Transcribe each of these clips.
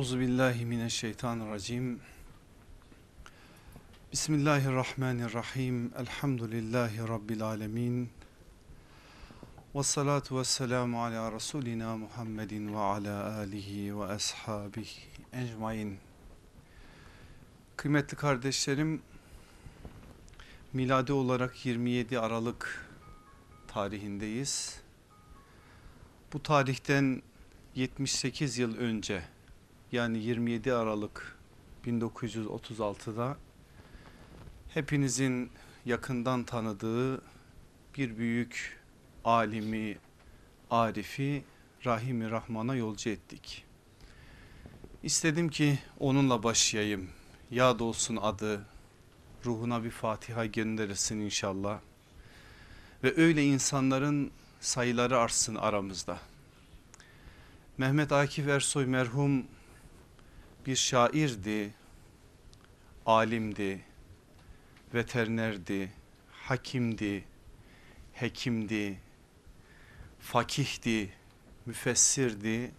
Euzu billahi mineşşeytanirracim. Bismillahirrahmanirrahim. Elhamdülillahi rabbil alamin. Ve salatu ve selamu ala Resulina Muhammedin ve ala alihi ve ashabihi ecmain. Kıymetli kardeşlerim, miladi olarak 27 Aralık tarihindeyiz. Bu tarihten 78 yıl önce yani 27 Aralık 1936'da hepinizin yakından tanıdığı bir büyük alimi, arifi Rahimi Rahman'a yolcu ettik. İstedim ki onunla başlayayım. Yad olsun adı, ruhuna bir Fatiha gönderirsin inşallah. Ve öyle insanların sayıları artsın aramızda. Mehmet Akif Ersoy merhum bir şairdi, alimdi, veterinerdi, hakimdi, hekimdi, fakihdi, müfessirdi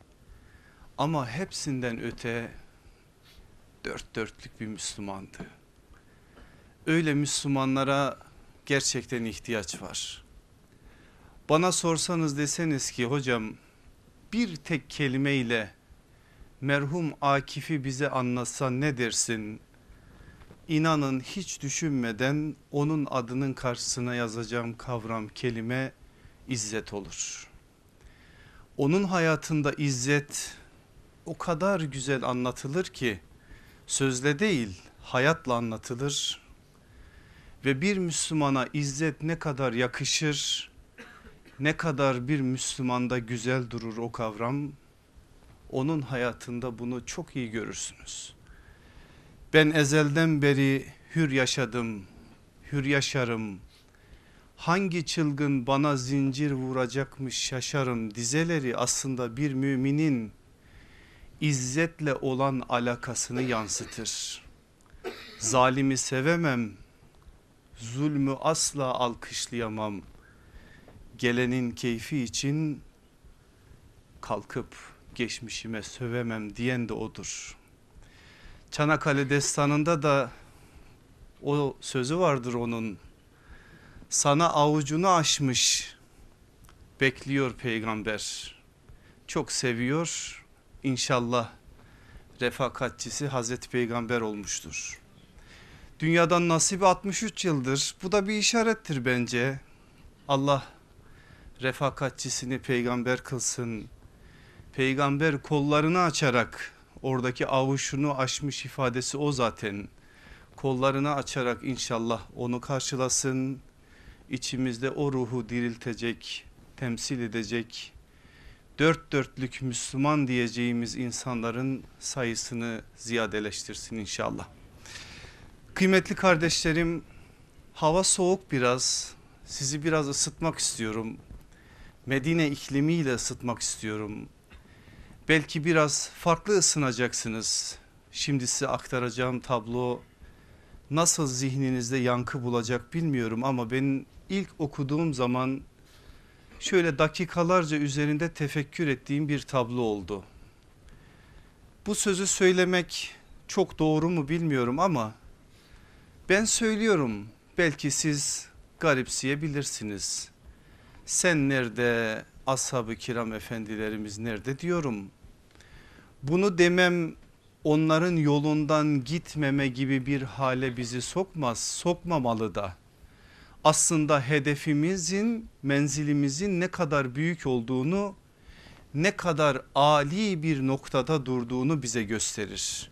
ama hepsinden öte dört dörtlük bir Müslümandı. Öyle Müslümanlara gerçekten ihtiyaç var. Bana sorsanız deseniz ki hocam bir tek kelimeyle merhum Akif'i bize anlatsa ne dersin? İnanın hiç düşünmeden onun adının karşısına yazacağım kavram kelime izzet olur. Onun hayatında izzet o kadar güzel anlatılır ki sözle değil hayatla anlatılır. Ve bir Müslümana izzet ne kadar yakışır, ne kadar bir Müslümanda güzel durur o kavram onun hayatında bunu çok iyi görürsünüz. Ben ezelden beri hür yaşadım, hür yaşarım. Hangi çılgın bana zincir vuracakmış şaşarım dizeleri aslında bir müminin izzetle olan alakasını yansıtır. Zalimi sevemem, zulmü asla alkışlayamam. Gelenin keyfi için kalkıp geçmişime sövemem diyen de odur. Çanakkale destanında da o sözü vardır onun. Sana avucunu açmış bekliyor peygamber. Çok seviyor inşallah refakatçisi Hazreti Peygamber olmuştur. Dünyadan nasibi 63 yıldır bu da bir işarettir bence. Allah refakatçisini peygamber kılsın peygamber kollarını açarak oradaki avuçunu açmış ifadesi o zaten. Kollarını açarak inşallah onu karşılasın. İçimizde o ruhu diriltecek, temsil edecek dört dörtlük Müslüman diyeceğimiz insanların sayısını ziyadeleştirsin inşallah. Kıymetli kardeşlerim hava soğuk biraz sizi biraz ısıtmak istiyorum. Medine iklimiyle ısıtmak istiyorum belki biraz farklı ısınacaksınız. Şimdi size aktaracağım tablo nasıl zihninizde yankı bulacak bilmiyorum ama ben ilk okuduğum zaman şöyle dakikalarca üzerinde tefekkür ettiğim bir tablo oldu. Bu sözü söylemek çok doğru mu bilmiyorum ama ben söylüyorum belki siz garipseyebilirsiniz. Sen nerede ashab-ı kiram efendilerimiz nerede diyorum. Bunu demem onların yolundan gitmeme gibi bir hale bizi sokmaz, sokmamalı da. Aslında hedefimizin, menzilimizin ne kadar büyük olduğunu, ne kadar ali bir noktada durduğunu bize gösterir.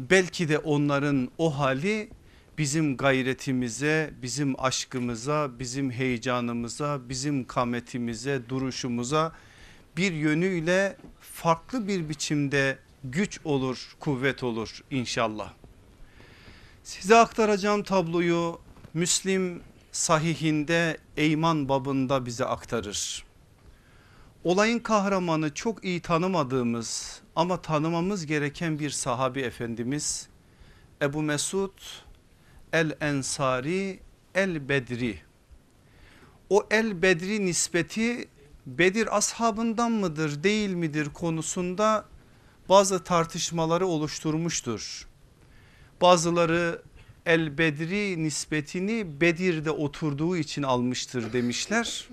Belki de onların o hali bizim gayretimize, bizim aşkımıza, bizim heyecanımıza, bizim kametimize, duruşumuza bir yönüyle farklı bir biçimde güç olur, kuvvet olur inşallah. Size aktaracağım tabloyu Müslim sahihinde Eyman babında bize aktarır. Olayın kahramanı çok iyi tanımadığımız ama tanımamız gereken bir sahabi efendimiz Ebu Mesud el ensari el bedri. O el bedri nispeti Bedir ashabından mıdır değil midir konusunda bazı tartışmaları oluşturmuştur. Bazıları El Bedri nispetini Bedir'de oturduğu için almıştır demişler.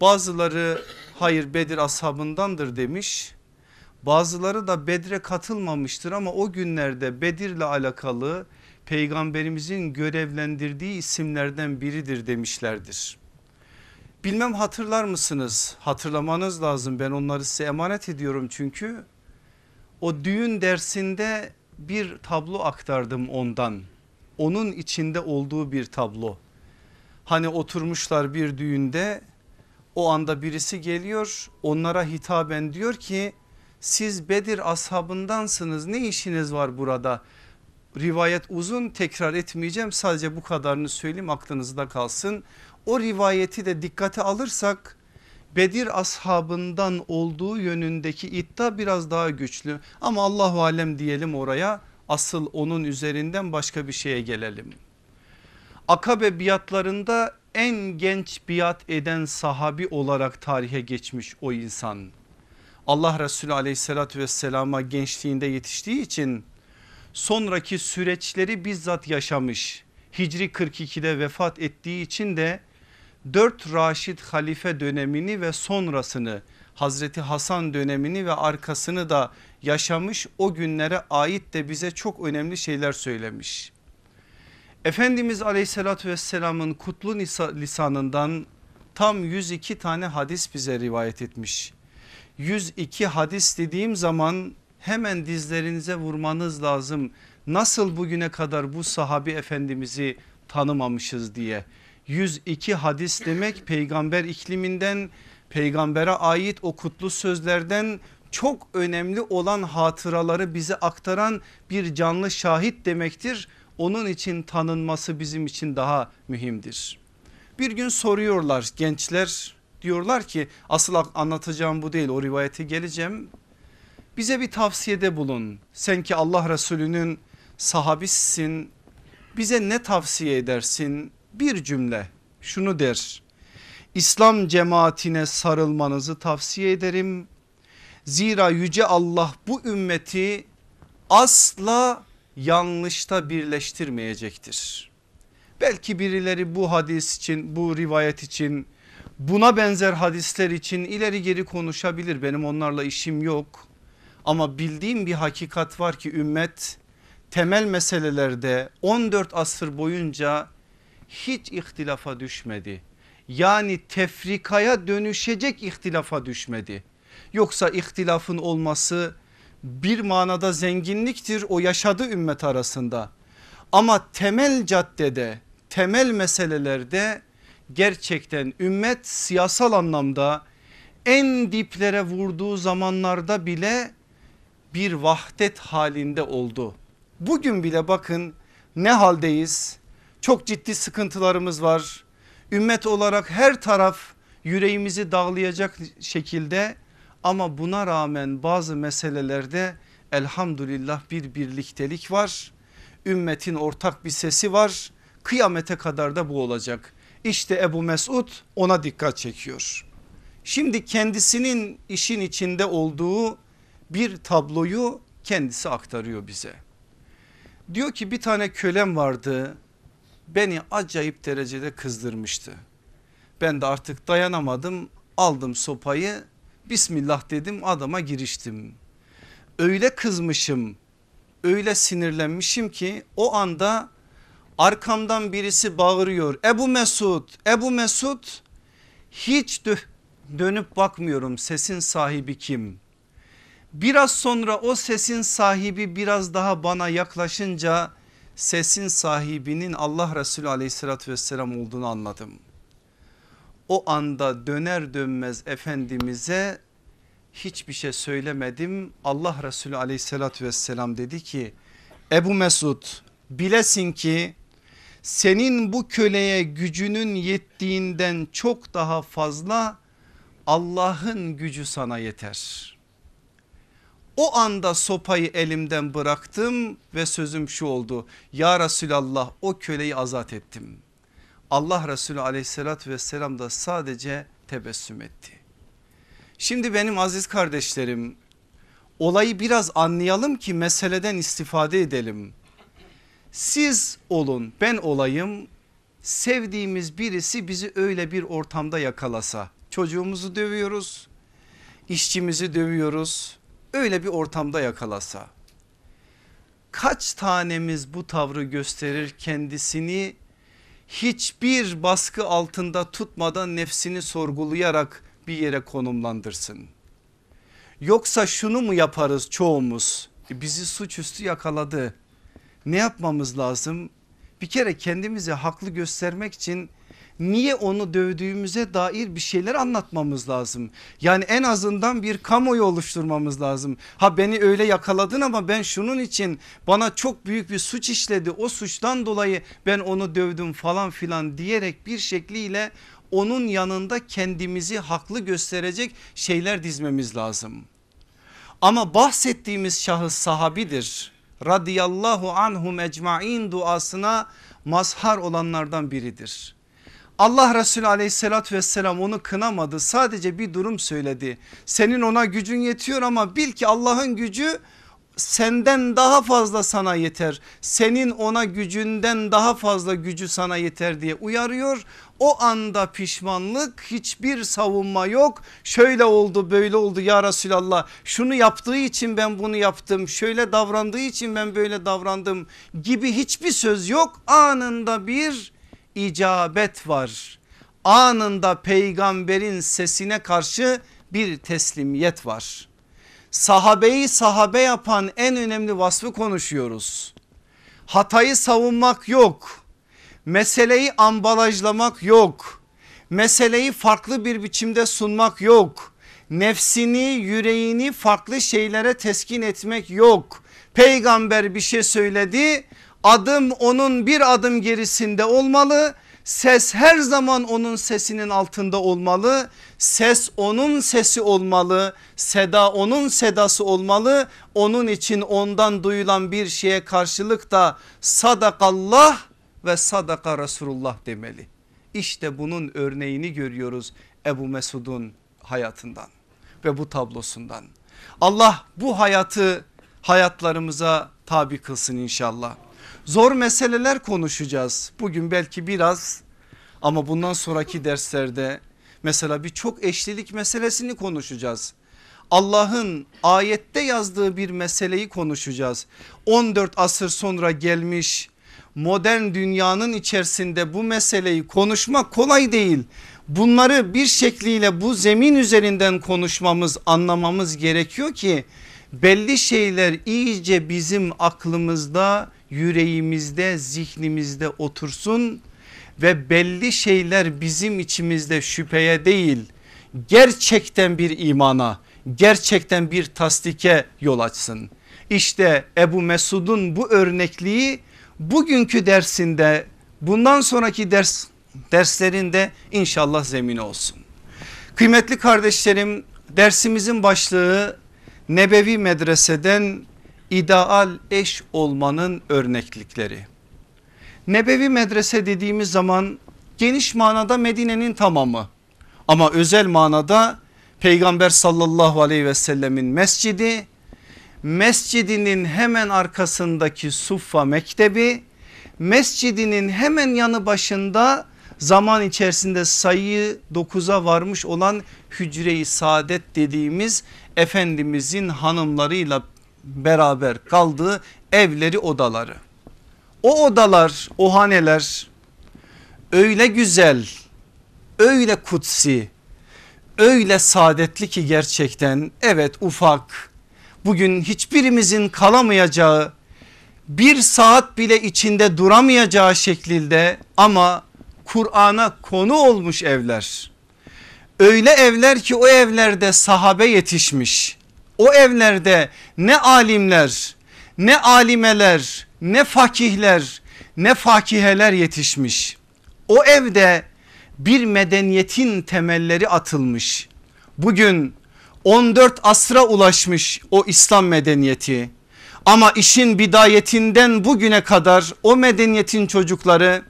Bazıları hayır Bedir ashabındandır demiş. Bazıları da Bedre katılmamıştır ama o günlerde Bedir'le alakalı peygamberimizin görevlendirdiği isimlerden biridir demişlerdir. Bilmem hatırlar mısınız? Hatırlamanız lazım ben onları size emanet ediyorum çünkü. O düğün dersinde bir tablo aktardım ondan. Onun içinde olduğu bir tablo. Hani oturmuşlar bir düğünde o anda birisi geliyor onlara hitaben diyor ki siz Bedir ashabındansınız ne işiniz var burada? Rivayet uzun tekrar etmeyeceğim sadece bu kadarını söyleyeyim aklınızda kalsın. O rivayeti de dikkate alırsak Bedir ashabından olduğu yönündeki iddia biraz daha güçlü ama Allahu alem diyelim oraya asıl onun üzerinden başka bir şeye gelelim. Akabe biatlarında en genç biat eden sahabi olarak tarihe geçmiş o insan. Allah Resulü aleyhissalatü vesselama gençliğinde yetiştiği için sonraki süreçleri bizzat yaşamış. Hicri 42'de vefat ettiği için de 4 Raşid halife dönemini ve sonrasını Hazreti Hasan dönemini ve arkasını da yaşamış o günlere ait de bize çok önemli şeyler söylemiş. Efendimiz aleyhissalatü vesselamın kutlu lisanından tam 102 tane hadis bize rivayet etmiş. 102 hadis dediğim zaman hemen dizlerinize vurmanız lazım. Nasıl bugüne kadar bu sahabi efendimizi tanımamışız diye. 102 hadis demek peygamber ikliminden peygambere ait o kutlu sözlerden çok önemli olan hatıraları bize aktaran bir canlı şahit demektir. Onun için tanınması bizim için daha mühimdir. Bir gün soruyorlar gençler diyorlar ki asıl anlatacağım bu değil o rivayete geleceğim. Bize bir tavsiyede bulun. Sen ki Allah Resulü'nün sahabisisin. Bize ne tavsiye edersin? Bir cümle şunu der. İslam cemaatine sarılmanızı tavsiye ederim. Zira yüce Allah bu ümmeti asla yanlışta birleştirmeyecektir. Belki birileri bu hadis için bu rivayet için buna benzer hadisler için ileri geri konuşabilir benim onlarla işim yok. Ama bildiğim bir hakikat var ki ümmet temel meselelerde 14 asır boyunca hiç ihtilafa düşmedi. Yani tefrikaya dönüşecek ihtilafa düşmedi. Yoksa ihtilafın olması bir manada zenginliktir o yaşadığı ümmet arasında. Ama temel caddede temel meselelerde gerçekten ümmet siyasal anlamda en diplere vurduğu zamanlarda bile bir vahdet halinde oldu. Bugün bile bakın ne haldeyiz? Çok ciddi sıkıntılarımız var. Ümmet olarak her taraf yüreğimizi dağlayacak şekilde ama buna rağmen bazı meselelerde elhamdülillah bir birliktelik var. Ümmetin ortak bir sesi var. Kıyamete kadar da bu olacak. İşte Ebu Mesud ona dikkat çekiyor. Şimdi kendisinin işin içinde olduğu bir tabloyu kendisi aktarıyor bize. Diyor ki bir tane kölem vardı beni acayip derecede kızdırmıştı. Ben de artık dayanamadım aldım sopayı Bismillah dedim adama giriştim. Öyle kızmışım öyle sinirlenmişim ki o anda arkamdan birisi bağırıyor. Ebu Mesud Ebu Mesud hiç dönüp bakmıyorum sesin sahibi kim? Biraz sonra o sesin sahibi biraz daha bana yaklaşınca sesin sahibinin Allah Resulü aleyhissalatü vesselam olduğunu anladım. O anda döner dönmez Efendimiz'e hiçbir şey söylemedim. Allah Resulü aleyhissalatü vesselam dedi ki Ebu Mesud bilesin ki senin bu köleye gücünün yettiğinden çok daha fazla Allah'ın gücü sana yeter. O anda sopayı elimden bıraktım ve sözüm şu oldu. Ya Resulallah o köleyi azat ettim. Allah Resulü aleyhissalatü vesselam da sadece tebessüm etti. Şimdi benim aziz kardeşlerim olayı biraz anlayalım ki meseleden istifade edelim. Siz olun ben olayım sevdiğimiz birisi bizi öyle bir ortamda yakalasa çocuğumuzu dövüyoruz işçimizi dövüyoruz öyle bir ortamda yakalasa kaç tanemiz bu tavrı gösterir kendisini hiçbir baskı altında tutmadan nefsini sorgulayarak bir yere konumlandırsın. Yoksa şunu mu yaparız çoğumuz e bizi suçüstü yakaladı ne yapmamız lazım? Bir kere kendimizi haklı göstermek için niye onu dövdüğümüze dair bir şeyler anlatmamız lazım. Yani en azından bir kamuoyu oluşturmamız lazım. Ha beni öyle yakaladın ama ben şunun için bana çok büyük bir suç işledi. O suçtan dolayı ben onu dövdüm falan filan diyerek bir şekliyle onun yanında kendimizi haklı gösterecek şeyler dizmemiz lazım. Ama bahsettiğimiz şahıs sahabidir. Radiyallahu anhum ecmain duasına mazhar olanlardan biridir. Allah Resulü aleyhissalatü vesselam onu kınamadı sadece bir durum söyledi. Senin ona gücün yetiyor ama bil ki Allah'ın gücü senden daha fazla sana yeter. Senin ona gücünden daha fazla gücü sana yeter diye uyarıyor. O anda pişmanlık hiçbir savunma yok. Şöyle oldu böyle oldu ya Resulallah şunu yaptığı için ben bunu yaptım. Şöyle davrandığı için ben böyle davrandım gibi hiçbir söz yok. Anında bir icabet var. Anında peygamberin sesine karşı bir teslimiyet var. Sahabeyi sahabe yapan en önemli vasfı konuşuyoruz. Hatayı savunmak yok. Meseleyi ambalajlamak yok. Meseleyi farklı bir biçimde sunmak yok. Nefsini yüreğini farklı şeylere teskin etmek yok. Peygamber bir şey söyledi adım onun bir adım gerisinde olmalı. Ses her zaman onun sesinin altında olmalı. Ses onun sesi olmalı. Seda onun sedası olmalı. Onun için ondan duyulan bir şeye karşılık da sadakallah ve sadaka Resulullah demeli. İşte bunun örneğini görüyoruz Ebu Mesud'un hayatından ve bu tablosundan. Allah bu hayatı hayatlarımıza tabi kılsın inşallah. Zor meseleler konuşacağız. Bugün belki biraz ama bundan sonraki derslerde mesela bir çok eşlilik meselesini konuşacağız. Allah'ın ayette yazdığı bir meseleyi konuşacağız. 14 asır sonra gelmiş modern dünyanın içerisinde bu meseleyi konuşmak kolay değil. Bunları bir şekliyle bu zemin üzerinden konuşmamız anlamamız gerekiyor ki belli şeyler iyice bizim aklımızda yüreğimizde zihnimizde otursun ve belli şeyler bizim içimizde şüpheye değil gerçekten bir imana gerçekten bir tasdike yol açsın. İşte Ebu Mesud'un bu örnekliği bugünkü dersinde bundan sonraki ders derslerinde inşallah zemin olsun. Kıymetli kardeşlerim dersimizin başlığı Nebevi Medrese'den ideal eş olmanın örneklikleri. Nebevi medrese dediğimiz zaman geniş manada Medine'nin tamamı ama özel manada Peygamber sallallahu aleyhi ve sellemin mescidi, mescidinin hemen arkasındaki Suffa Mektebi, mescidinin hemen yanı başında zaman içerisinde sayıyı 9'a varmış olan hücre-i saadet dediğimiz Efendimizin hanımlarıyla beraber kaldığı evleri odaları. O odalar o haneler öyle güzel öyle kutsi öyle saadetli ki gerçekten evet ufak bugün hiçbirimizin kalamayacağı bir saat bile içinde duramayacağı şekilde ama Kur'an'a konu olmuş evler. Öyle evler ki o evlerde sahabe yetişmiş o evlerde ne alimler ne alimeler ne fakihler ne fakiheler yetişmiş. O evde bir medeniyetin temelleri atılmış. Bugün 14 asra ulaşmış o İslam medeniyeti. Ama işin bidayetinden bugüne kadar o medeniyetin çocukları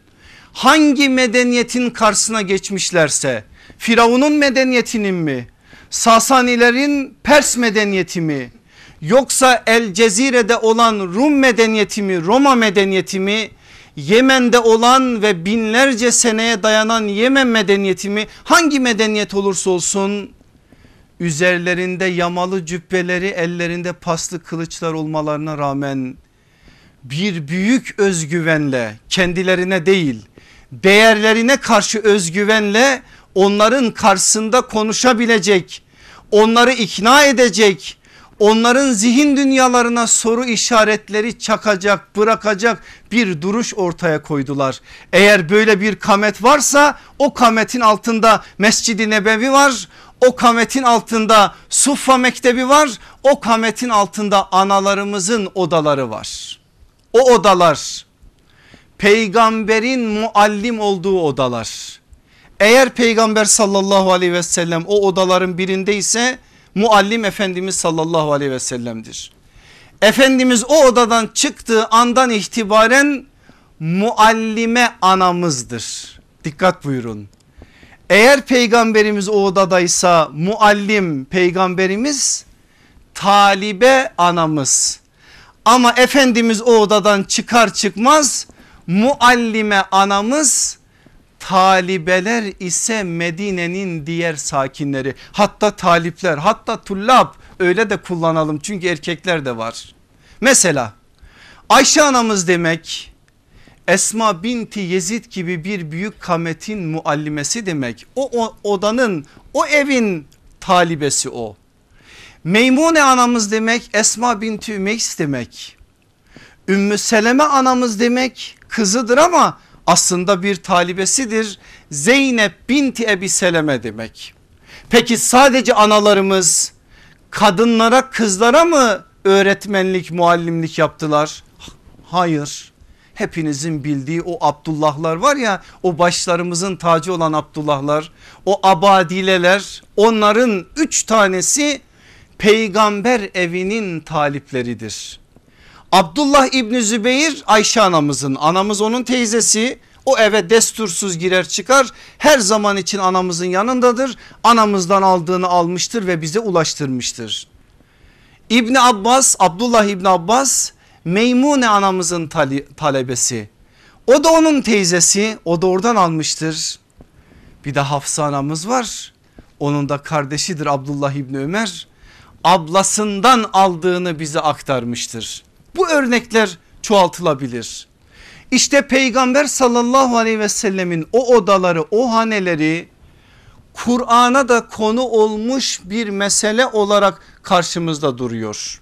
hangi medeniyetin karşısına geçmişlerse Firavun'un medeniyetinin mi Sasanilerin Pers medeniyeti mi? Yoksa El Cezire'de olan Rum medeniyeti mi Roma medeniyeti mi? Yemen'de olan ve binlerce seneye dayanan Yemen medeniyeti mi? Hangi medeniyet olursa olsun üzerlerinde yamalı cübbeleri ellerinde paslı kılıçlar olmalarına rağmen bir büyük özgüvenle kendilerine değil değerlerine karşı özgüvenle onların karşısında konuşabilecek onları ikna edecek onların zihin dünyalarına soru işaretleri çakacak bırakacak bir duruş ortaya koydular. Eğer böyle bir kamet varsa o kametin altında Mescid-i Nebevi var o kametin altında Suffa Mektebi var. O kametin altında analarımızın odaları var. O odalar peygamberin muallim olduğu odalar. Eğer peygamber sallallahu aleyhi ve sellem o odaların birindeyse muallim Efendimiz sallallahu aleyhi ve sellem'dir. Efendimiz o odadan çıktığı andan itibaren muallime anamızdır. Dikkat buyurun. Eğer peygamberimiz o odadaysa muallim peygamberimiz talibe anamız. Ama Efendimiz o odadan çıkar çıkmaz muallime anamız talibeler ise Medine'nin diğer sakinleri hatta talipler hatta tullab öyle de kullanalım çünkü erkekler de var. Mesela Ayşe anamız demek Esma binti Yezid gibi bir büyük kametin muallimesi demek. O, o odanın o evin talibesi o. Meymune anamız demek Esma binti Ümeys demek. Ümmü Seleme anamız demek kızıdır ama aslında bir talibesidir. Zeynep binti Ebi Seleme demek. Peki sadece analarımız kadınlara kızlara mı öğretmenlik muallimlik yaptılar? Hayır hepinizin bildiği o Abdullahlar var ya o başlarımızın tacı olan Abdullahlar o abadileler onların üç tanesi peygamber evinin talipleridir. Abdullah İbni Zübeyir Ayşe anamızın anamız onun teyzesi o eve destursuz girer çıkar her zaman için anamızın yanındadır anamızdan aldığını almıştır ve bize ulaştırmıştır. İbni Abbas Abdullah İbni Abbas Meymune anamızın talebesi. O da onun teyzesi o da oradan almıştır. Bir de Hafsa anamız var. Onun da kardeşidir Abdullah İbni Ömer. Ablasından aldığını bize aktarmıştır. Bu örnekler çoğaltılabilir. İşte peygamber sallallahu aleyhi ve sellemin o odaları o haneleri Kur'an'a da konu olmuş bir mesele olarak karşımızda duruyor.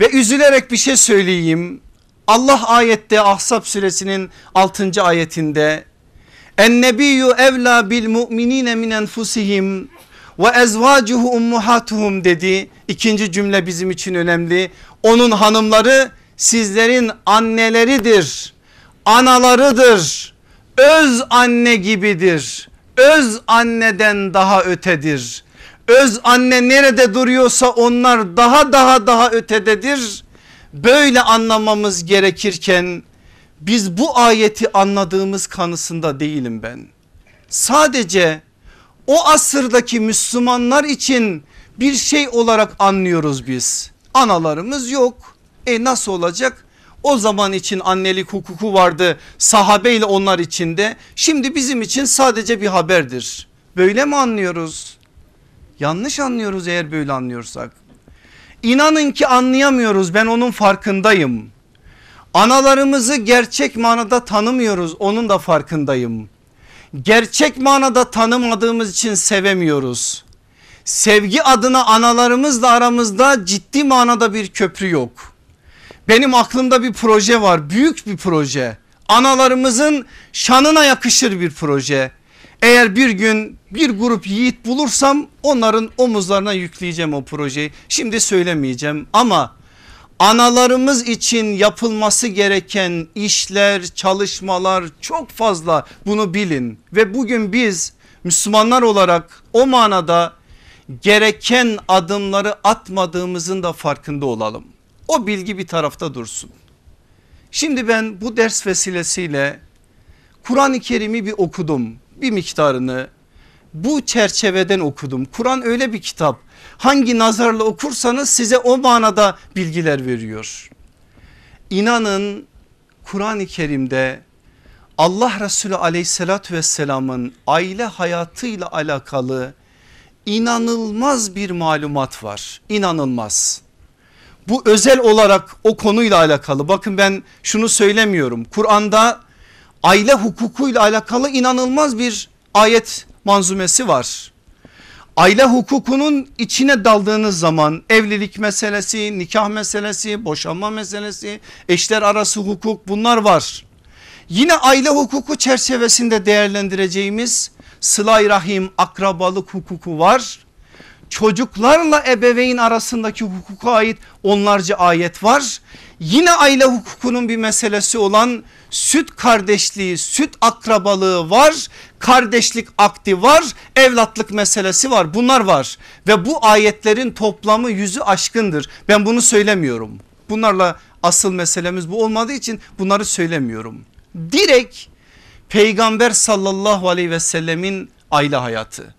Ve üzülerek bir şey söyleyeyim. Allah ayette Ahzab suresinin 6. ayetinde En nebiyyü evla bil mu'minine min enfusihim ve ezvacuhu ummahatuhum dedi. İkinci cümle bizim için önemli. Onun hanımları sizlerin anneleridir. Analarıdır. Öz anne gibidir. Öz anneden daha ötedir öz anne nerede duruyorsa onlar daha daha daha ötededir. Böyle anlamamız gerekirken biz bu ayeti anladığımız kanısında değilim ben. Sadece o asırdaki Müslümanlar için bir şey olarak anlıyoruz biz. Analarımız yok. E nasıl olacak? O zaman için annelik hukuku vardı sahabeyle onlar içinde. Şimdi bizim için sadece bir haberdir. Böyle mi anlıyoruz? Yanlış anlıyoruz eğer böyle anlıyorsak. İnanın ki anlayamıyoruz ben onun farkındayım. Analarımızı gerçek manada tanımıyoruz onun da farkındayım. Gerçek manada tanımadığımız için sevemiyoruz. Sevgi adına analarımızla aramızda ciddi manada bir köprü yok. Benim aklımda bir proje var büyük bir proje. Analarımızın şanına yakışır bir proje. Eğer bir gün bir grup yiğit bulursam onların omuzlarına yükleyeceğim o projeyi. Şimdi söylemeyeceğim ama analarımız için yapılması gereken işler, çalışmalar çok fazla bunu bilin. Ve bugün biz Müslümanlar olarak o manada gereken adımları atmadığımızın da farkında olalım. O bilgi bir tarafta dursun. Şimdi ben bu ders vesilesiyle Kur'an-ı Kerim'i bir okudum bir miktarını bu çerçeveden okudum. Kur'an öyle bir kitap. Hangi nazarla okursanız size o manada bilgiler veriyor. İnanın Kur'an-ı Kerim'de Allah Resulü aleyhissalatü vesselamın aile hayatıyla alakalı inanılmaz bir malumat var. İnanılmaz. Bu özel olarak o konuyla alakalı. Bakın ben şunu söylemiyorum. Kur'an'da aile hukukuyla alakalı inanılmaz bir ayet manzumesi var. Aile hukukunun içine daldığınız zaman evlilik meselesi, nikah meselesi, boşanma meselesi, eşler arası hukuk bunlar var. Yine aile hukuku çerçevesinde değerlendireceğimiz sılay rahim akrabalık hukuku var. Çocuklarla ebeveyn arasındaki hukuka ait onlarca ayet var. Yine aile hukukunun bir meselesi olan süt kardeşliği, süt akrabalığı var, kardeşlik akdi var, evlatlık meselesi var. Bunlar var ve bu ayetlerin toplamı yüzü aşkındır. Ben bunu söylemiyorum. Bunlarla asıl meselemiz bu olmadığı için bunları söylemiyorum. Direkt peygamber sallallahu aleyhi ve sellemin aile hayatı.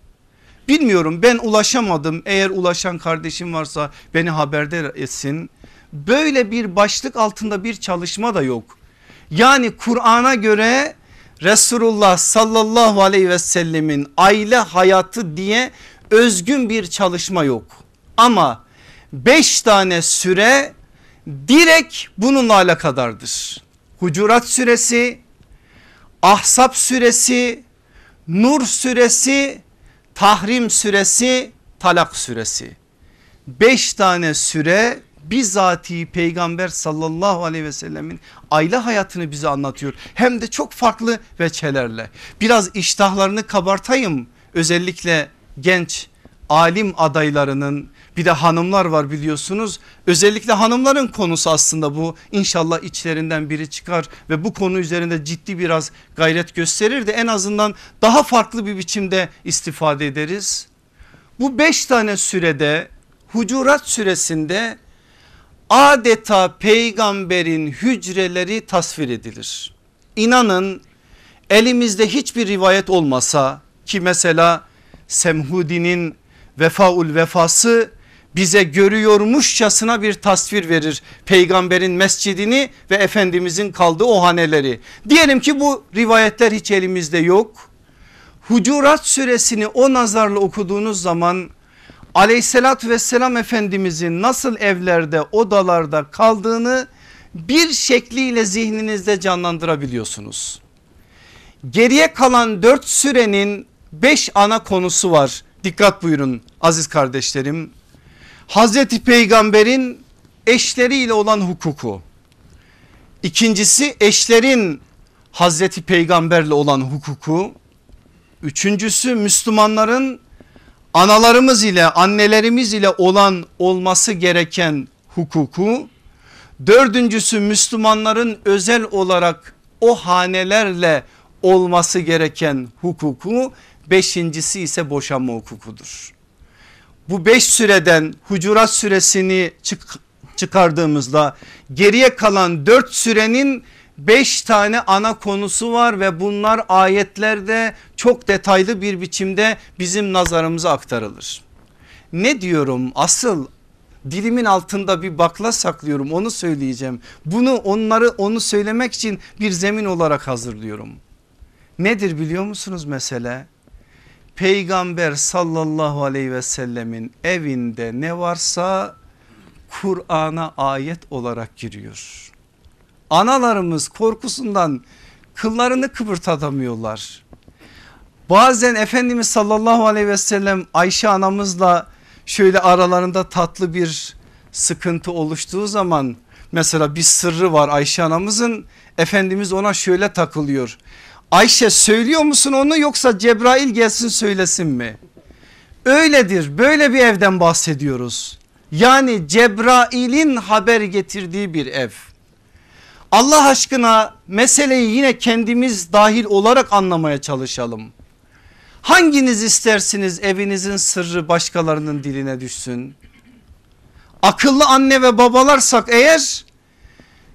Bilmiyorum ben ulaşamadım eğer ulaşan kardeşim varsa beni haberdar etsin. Böyle bir başlık altında bir çalışma da yok. Yani Kur'an'a göre Resulullah sallallahu aleyhi ve sellemin aile hayatı diye özgün bir çalışma yok. Ama beş tane süre direkt bununla alakadardır. Hucurat suresi, Ahsap suresi, Nur suresi, Tahrim suresi, Talak suresi. Beş tane süre bizatihi peygamber sallallahu aleyhi ve sellemin aile hayatını bize anlatıyor. Hem de çok farklı veçelerle. Biraz iştahlarını kabartayım özellikle genç alim adaylarının bir de hanımlar var biliyorsunuz. Özellikle hanımların konusu aslında bu. İnşallah içlerinden biri çıkar ve bu konu üzerinde ciddi biraz gayret gösterir de en azından daha farklı bir biçimde istifade ederiz. Bu beş tane sürede Hucurat süresinde adeta peygamberin hücreleri tasvir edilir. İnanın elimizde hiçbir rivayet olmasa ki mesela Semhudi'nin Vefaul Vefası bize görüyormuşçasına bir tasvir verir peygamberin mescidini ve efendimizin kaldığı o haneleri. Diyelim ki bu rivayetler hiç elimizde yok. Hucurat suresini o nazarla okuduğunuz zaman aleyhissalatü vesselam efendimizin nasıl evlerde odalarda kaldığını bir şekliyle zihninizde canlandırabiliyorsunuz. Geriye kalan dört sürenin beş ana konusu var. Dikkat buyurun aziz kardeşlerim. Hazreti Peygamber'in eşleriyle olan hukuku. İkincisi eşlerin Hazreti Peygamberle olan hukuku. Üçüncüsü Müslümanların analarımız ile annelerimiz ile olan olması gereken hukuku. Dördüncüsü Müslümanların özel olarak o hanelerle olması gereken hukuku. Beşincisi ise boşanma hukukudur. Bu beş süreden Hucurat süresini çık çıkardığımızda geriye kalan dört sürenin beş tane ana konusu var ve bunlar ayetlerde çok detaylı bir biçimde bizim nazarımıza aktarılır. Ne diyorum asıl dilimin altında bir bakla saklıyorum onu söyleyeceğim. Bunu onları onu söylemek için bir zemin olarak hazırlıyorum. Nedir biliyor musunuz mesele? Peygamber sallallahu aleyhi ve sellemin evinde ne varsa Kur'an'a ayet olarak giriyor. Analarımız korkusundan kıllarını kıpırtatamıyorlar. Bazen Efendimiz sallallahu aleyhi ve sellem Ayşe anamızla şöyle aralarında tatlı bir sıkıntı oluştuğu zaman mesela bir sırrı var Ayşe anamızın Efendimiz ona şöyle takılıyor. Ayşe söylüyor musun onu yoksa Cebrail gelsin söylesin mi? Öyledir böyle bir evden bahsediyoruz. Yani Cebrail'in haber getirdiği bir ev. Allah aşkına meseleyi yine kendimiz dahil olarak anlamaya çalışalım. Hanginiz istersiniz evinizin sırrı başkalarının diline düşsün? Akıllı anne ve babalarsak eğer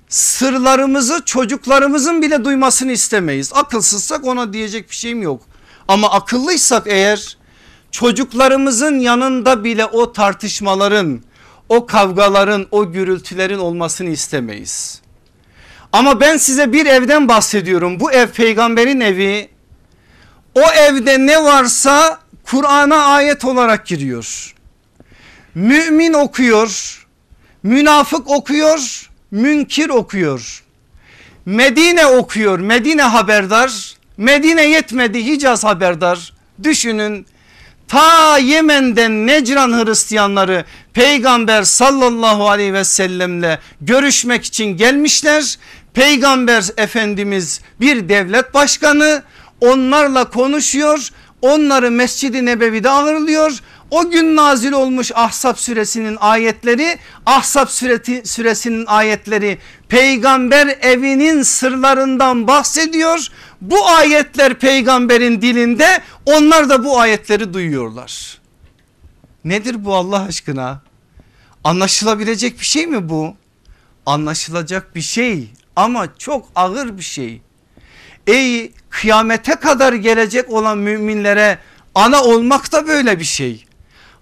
sırlarımızı çocuklarımızın bile duymasını istemeyiz. Akılsızsak ona diyecek bir şeyim yok. Ama akıllıysak eğer çocuklarımızın yanında bile o tartışmaların, o kavgaların, o gürültülerin olmasını istemeyiz. Ama ben size bir evden bahsediyorum. Bu ev peygamberin evi. O evde ne varsa Kur'an'a ayet olarak giriyor. Mümin okuyor, münafık okuyor, münkir okuyor. Medine okuyor, Medine haberdar. Medine yetmedi Hicaz haberdar. Düşünün ta Yemen'den Necran Hristiyanları peygamber sallallahu aleyhi ve sellemle görüşmek için gelmişler. Peygamber efendimiz bir devlet başkanı onlarla konuşuyor. Onları Mescid-i Nebevi'de ağırlıyor. O gün nazil olmuş Ahzab suresinin ayetleri Ahzab sureti, suresinin ayetleri peygamber evinin sırlarından bahsediyor. Bu ayetler peygamberin dilinde onlar da bu ayetleri duyuyorlar. Nedir bu Allah aşkına? Anlaşılabilecek bir şey mi bu? Anlaşılacak bir şey ama çok ağır bir şey. Ey kıyamete kadar gelecek olan müminlere ana olmak da böyle bir şey.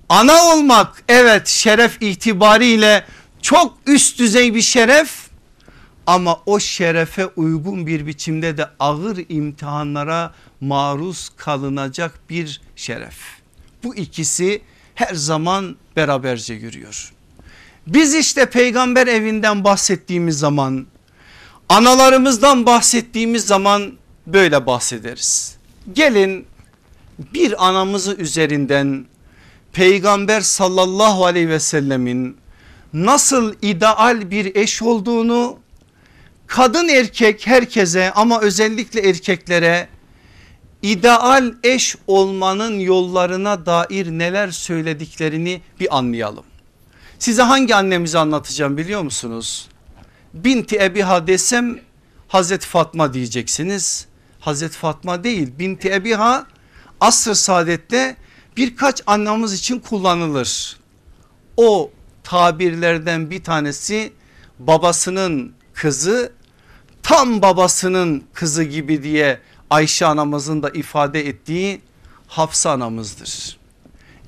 Ana olmak evet şeref itibariyle çok üst düzey bir şeref ama o şerefe uygun bir biçimde de ağır imtihanlara maruz kalınacak bir şeref. Bu ikisi her zaman beraberce yürüyor. Biz işte peygamber evinden bahsettiğimiz zaman analarımızdan bahsettiğimiz zaman böyle bahsederiz. Gelin bir anamızı üzerinden peygamber sallallahu aleyhi ve sellemin nasıl ideal bir eş olduğunu kadın erkek herkese ama özellikle erkeklere ideal eş olmanın yollarına dair neler söylediklerini bir anlayalım. Size hangi annemizi anlatacağım biliyor musunuz? Binti Ebiha desem Hazreti Fatma diyeceksiniz. Hazreti Fatma değil Binti Ebiha asr saadette birkaç annemiz için kullanılır. O tabirlerden bir tanesi babasının kızı tam babasının kızı gibi diye Ayşe anamızın da ifade ettiği Hafsa anamızdır.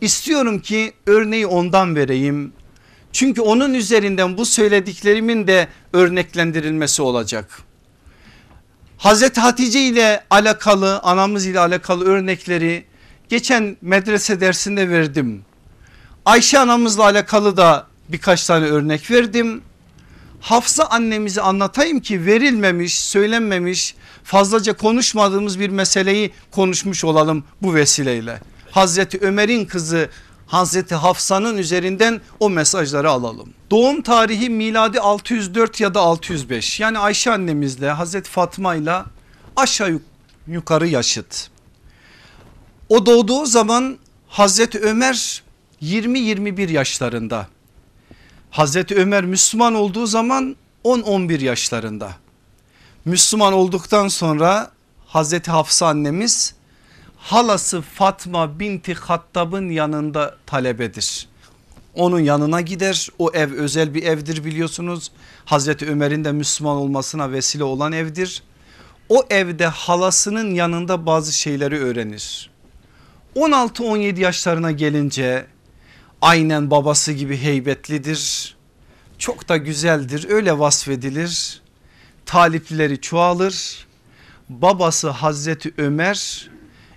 İstiyorum ki örneği ondan vereyim. Çünkü onun üzerinden bu söylediklerimin de örneklendirilmesi olacak. Hazreti Hatice ile alakalı anamız ile alakalı örnekleri geçen medrese dersinde verdim. Ayşe anamızla alakalı da birkaç tane örnek verdim. Hafsa annemizi anlatayım ki verilmemiş söylenmemiş fazlaca konuşmadığımız bir meseleyi konuşmuş olalım bu vesileyle. Hazreti Ömer'in kızı Hazreti Hafsa'nın üzerinden o mesajları alalım. Doğum tarihi miladi 604 ya da 605 yani Ayşe annemizle Hazreti Fatma ile aşağı yukarı yaşıt. O doğduğu zaman Hazreti Ömer 20-21 yaşlarında. Hazreti Ömer Müslüman olduğu zaman 10-11 yaşlarında. Müslüman olduktan sonra Hazreti Hafsa annemiz halası Fatma binti Hattab'ın yanında talebedir. Onun yanına gider o ev özel bir evdir biliyorsunuz. Hazreti Ömer'in de Müslüman olmasına vesile olan evdir. O evde halasının yanında bazı şeyleri öğrenir. 16-17 yaşlarına gelince aynen babası gibi heybetlidir. Çok da güzeldir öyle vasfedilir. Talipleri çoğalır. Babası Hazreti Ömer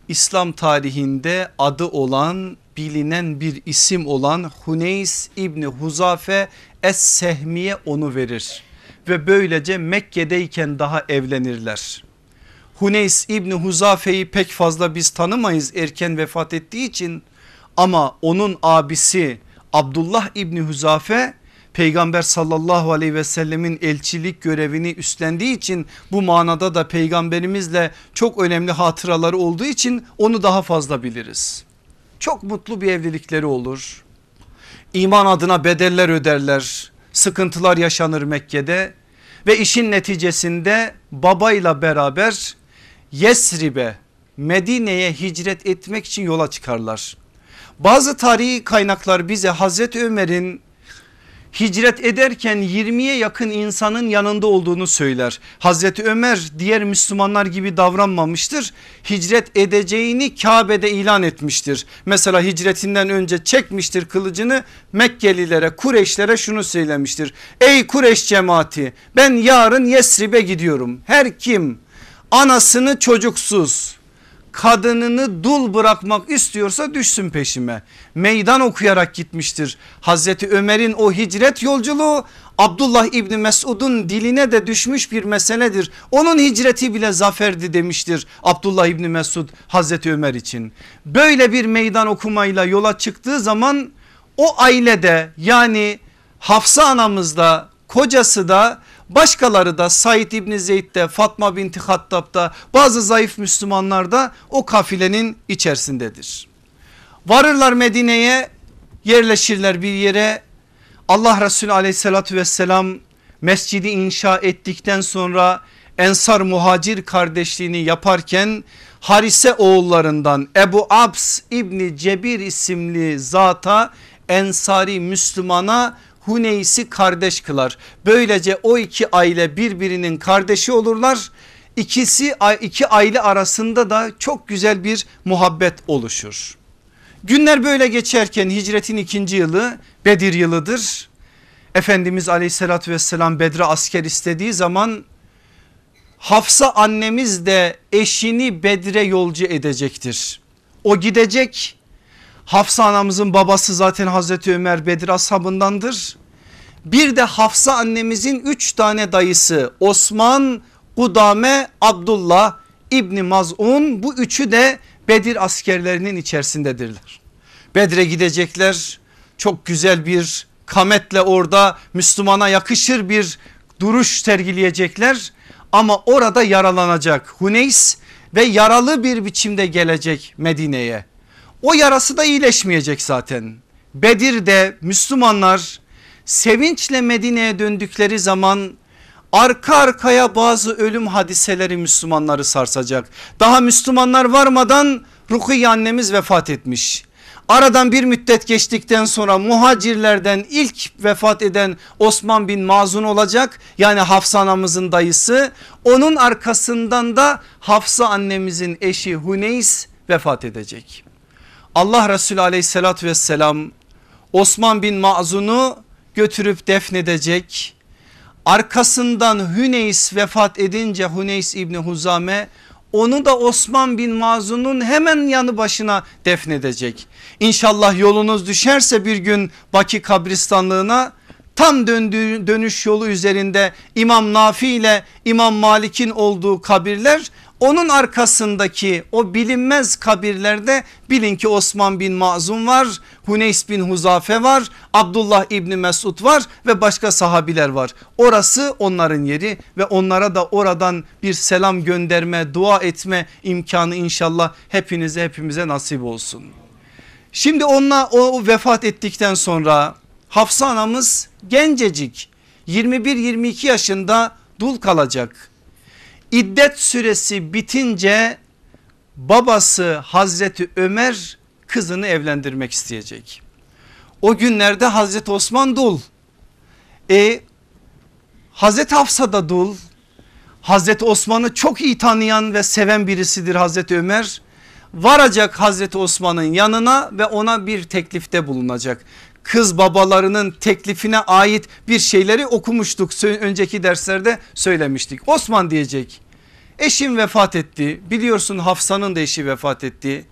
İslam tarihinde adı olan bilinen bir isim olan Huneys İbni Huzafe Es-Sehmiye onu verir. Ve böylece Mekke'deyken daha evlenirler. Huneys İbni Huzafe'yi pek fazla biz tanımayız erken vefat ettiği için ama onun abisi Abdullah İbni Huzafe peygamber sallallahu aleyhi ve sellemin elçilik görevini üstlendiği için bu manada da peygamberimizle çok önemli hatıraları olduğu için onu daha fazla biliriz. Çok mutlu bir evlilikleri olur. İman adına bedeller öderler. Sıkıntılar yaşanır Mekke'de ve işin neticesinde babayla beraber Yesrib'e Medine'ye hicret etmek için yola çıkarlar. Bazı tarihi kaynaklar bize Hazreti Ömer'in hicret ederken 20'ye yakın insanın yanında olduğunu söyler. Hazreti Ömer diğer Müslümanlar gibi davranmamıştır. Hicret edeceğini Kabe'de ilan etmiştir. Mesela hicretinden önce çekmiştir kılıcını Mekkelilere Kureyşlere şunu söylemiştir. Ey Kureyş cemaati ben yarın Yesrib'e gidiyorum. Her kim anasını çocuksuz kadınını dul bırakmak istiyorsa düşsün peşime. Meydan okuyarak gitmiştir. Hazreti Ömer'in o hicret yolculuğu Abdullah İbni Mesud'un diline de düşmüş bir meseledir. Onun hicreti bile zaferdi demiştir Abdullah İbni Mesud Hazreti Ömer için. Böyle bir meydan okumayla yola çıktığı zaman o ailede yani Hafsa anamız da kocası da Başkaları da Said İbni Zeyd'de Fatma binti Hattab'da bazı zayıf Müslümanlar da o kafilenin içerisindedir. Varırlar Medine'ye yerleşirler bir yere Allah Resulü aleyhissalatü vesselam mescidi inşa ettikten sonra Ensar muhacir kardeşliğini yaparken Harise oğullarından Ebu Abs İbni Cebir isimli zata Ensari Müslümana Huneys'i kardeş kılar. Böylece o iki aile birbirinin kardeşi olurlar. İkisi iki aile arasında da çok güzel bir muhabbet oluşur. Günler böyle geçerken hicretin ikinci yılı Bedir yılıdır. Efendimiz aleyhissalatü vesselam Bedre asker istediği zaman Hafsa annemiz de eşini Bedre yolcu edecektir. O gidecek Hafsa anamızın babası zaten Hazreti Ömer Bedir ashabındandır. Bir de Hafsa annemizin üç tane dayısı Osman, Kudame, Abdullah, İbni Maz'un bu üçü de Bedir askerlerinin içerisindedirler. Bedre gidecekler çok güzel bir kametle orada Müslümana yakışır bir duruş sergileyecekler ama orada yaralanacak Huneys ve yaralı bir biçimde gelecek Medine'ye. O yarası da iyileşmeyecek zaten. Bedir'de Müslümanlar sevinçle Medine'ye döndükleri zaman arka arkaya bazı ölüm hadiseleri Müslümanları sarsacak. Daha Müslümanlar varmadan Rukiye annemiz vefat etmiş. Aradan bir müddet geçtikten sonra muhacirlerden ilk vefat eden Osman bin Mazun olacak. Yani Hafsa anamızın dayısı. Onun arkasından da Hafsa annemizin eşi Huneys vefat edecek. Allah Resulü aleyhissalatü vesselam Osman bin Mazun'u götürüp defnedecek. Arkasından Hüneys vefat edince Hüneys İbni Huzame onu da Osman bin Mazun'un hemen yanı başına defnedecek. İnşallah yolunuz düşerse bir gün Baki kabristanlığına tam döndüğü dönüş yolu üzerinde İmam Nafi ile İmam Malik'in olduğu kabirler onun arkasındaki o bilinmez kabirlerde bilin ki Osman bin Mazun var, Huneys bin Huzafe var, Abdullah İbni Mesud var ve başka sahabiler var. Orası onların yeri ve onlara da oradan bir selam gönderme, dua etme imkanı inşallah hepinize hepimize nasip olsun. Şimdi onunla o vefat ettikten sonra Hafsa anamız gencecik 21-22 yaşında dul kalacak İddet süresi bitince babası Hazreti Ömer kızını evlendirmek isteyecek. O günlerde Hazreti Osman dul. E Hazreti Hafsa da dul. Hazreti Osman'ı çok iyi tanıyan ve seven birisidir Hazreti Ömer. Varacak Hazreti Osman'ın yanına ve ona bir teklifte bulunacak kız babalarının teklifine ait bir şeyleri okumuştuk. Önceki derslerde söylemiştik. Osman diyecek eşim vefat etti biliyorsun Hafsa'nın da eşi vefat etti.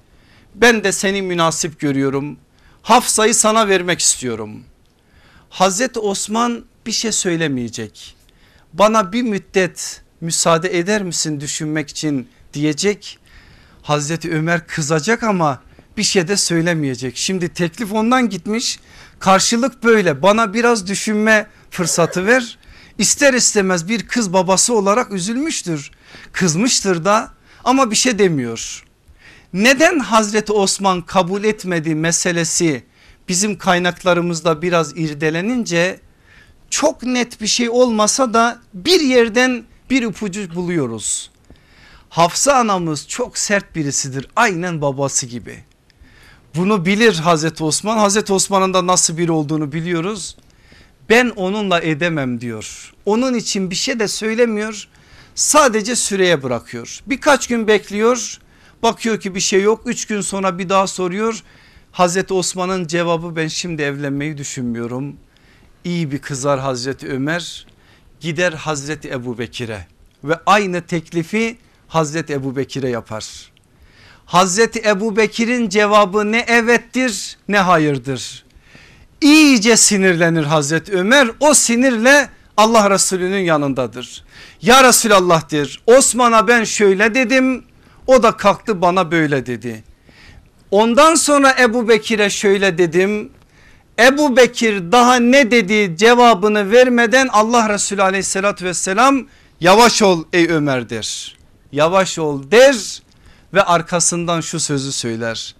Ben de seni münasip görüyorum. Hafsa'yı sana vermek istiyorum. Hazreti Osman bir şey söylemeyecek. Bana bir müddet müsaade eder misin düşünmek için diyecek. Hazreti Ömer kızacak ama bir şey de söylemeyecek. Şimdi teklif ondan gitmiş karşılık böyle bana biraz düşünme fırsatı ver. İster istemez bir kız babası olarak üzülmüştür kızmıştır da ama bir şey demiyor. Neden Hazreti Osman kabul etmedi meselesi bizim kaynaklarımızda biraz irdelenince çok net bir şey olmasa da bir yerden bir ipucu buluyoruz. Hafsa anamız çok sert birisidir aynen babası gibi. Bunu bilir Hazreti Osman. Hazreti Osman'ın da nasıl biri olduğunu biliyoruz. Ben onunla edemem diyor. Onun için bir şey de söylemiyor. Sadece süreye bırakıyor. Birkaç gün bekliyor. Bakıyor ki bir şey yok. Üç gün sonra bir daha soruyor. Hazreti Osman'ın cevabı ben şimdi evlenmeyi düşünmüyorum. İyi bir kızar Hazreti Ömer gider Hazreti Ebu Bekir'e ve aynı teklifi Hazreti Ebu Bekir'e yapar. Hazreti Ebu Bekir'in cevabı ne evettir ne hayırdır. İyice sinirlenir Hazreti Ömer o sinirle Allah Resulü'nün yanındadır. Ya Resulallah der Osman'a ben şöyle dedim o da kalktı bana böyle dedi. Ondan sonra Ebu Bekir'e şöyle dedim Ebu Bekir daha ne dedi cevabını vermeden Allah Resulü aleyhissalatü vesselam yavaş ol ey Ömer der. Yavaş ol der ve arkasından şu sözü söyler.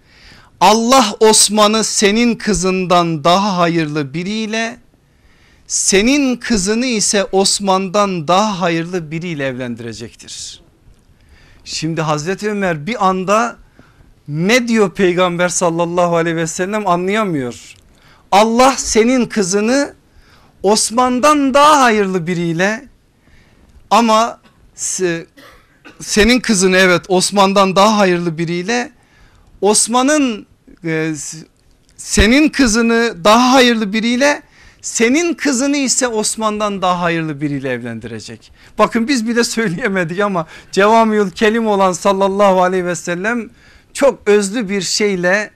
Allah Osman'ı senin kızından daha hayırlı biriyle senin kızını ise Osman'dan daha hayırlı biriyle evlendirecektir. Şimdi Hazreti Ömer bir anda ne diyor peygamber sallallahu aleyhi ve sellem anlayamıyor. Allah senin kızını Osman'dan daha hayırlı biriyle ama senin kızını evet Osman'dan daha hayırlı biriyle Osman'ın e, senin kızını daha hayırlı biriyle senin kızını ise Osman'dan daha hayırlı biriyle evlendirecek. Bakın biz bile söyleyemedik ama cevamiyul kelim olan sallallahu aleyhi ve sellem çok özlü bir şeyle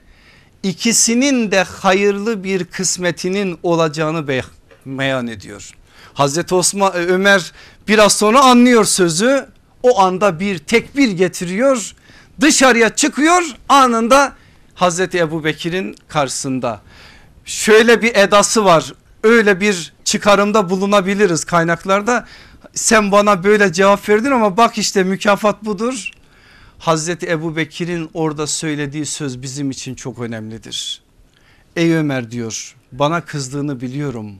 ikisinin de hayırlı bir kısmetinin olacağını beyan ediyor. Hazreti Osman Ömer biraz sonra anlıyor sözü o anda bir tekbir getiriyor dışarıya çıkıyor anında Hazreti Ebu Bekir'in karşısında. Şöyle bir edası var öyle bir çıkarımda bulunabiliriz kaynaklarda sen bana böyle cevap verdin ama bak işte mükafat budur. Hazreti Ebu Bekir'in orada söylediği söz bizim için çok önemlidir. Ey Ömer diyor bana kızdığını biliyorum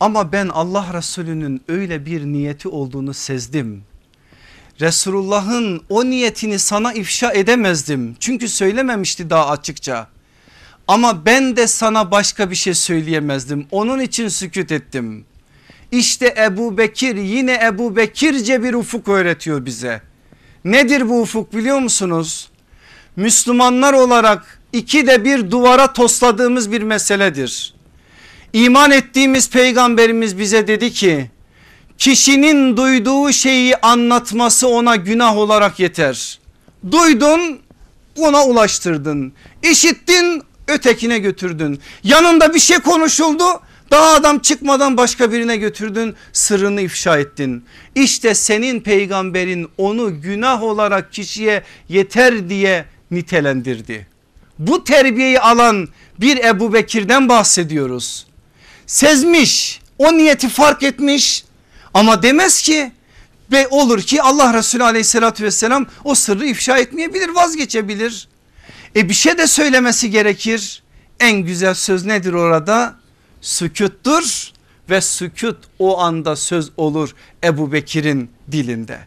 ama ben Allah Resulü'nün öyle bir niyeti olduğunu sezdim. Resulullah'ın o niyetini sana ifşa edemezdim. Çünkü söylememişti daha açıkça. Ama ben de sana başka bir şey söyleyemezdim. Onun için sükut ettim. İşte Ebu Bekir yine Ebu Bekirce bir ufuk öğretiyor bize. Nedir bu ufuk biliyor musunuz? Müslümanlar olarak iki de bir duvara tosladığımız bir meseledir. İman ettiğimiz peygamberimiz bize dedi ki kişinin duyduğu şeyi anlatması ona günah olarak yeter. Duydun ona ulaştırdın. İşittin ötekine götürdün. Yanında bir şey konuşuldu daha adam çıkmadan başka birine götürdün sırrını ifşa ettin. İşte senin peygamberin onu günah olarak kişiye yeter diye nitelendirdi. Bu terbiyeyi alan bir Ebu Bekir'den bahsediyoruz. Sezmiş o niyeti fark etmiş ama demez ki ve olur ki Allah Resulü aleyhissalatü vesselam o sırrı ifşa etmeyebilir vazgeçebilir. E bir şey de söylemesi gerekir. En güzel söz nedir orada? Sükuttur ve sükut o anda söz olur Ebu Bekir'in dilinde.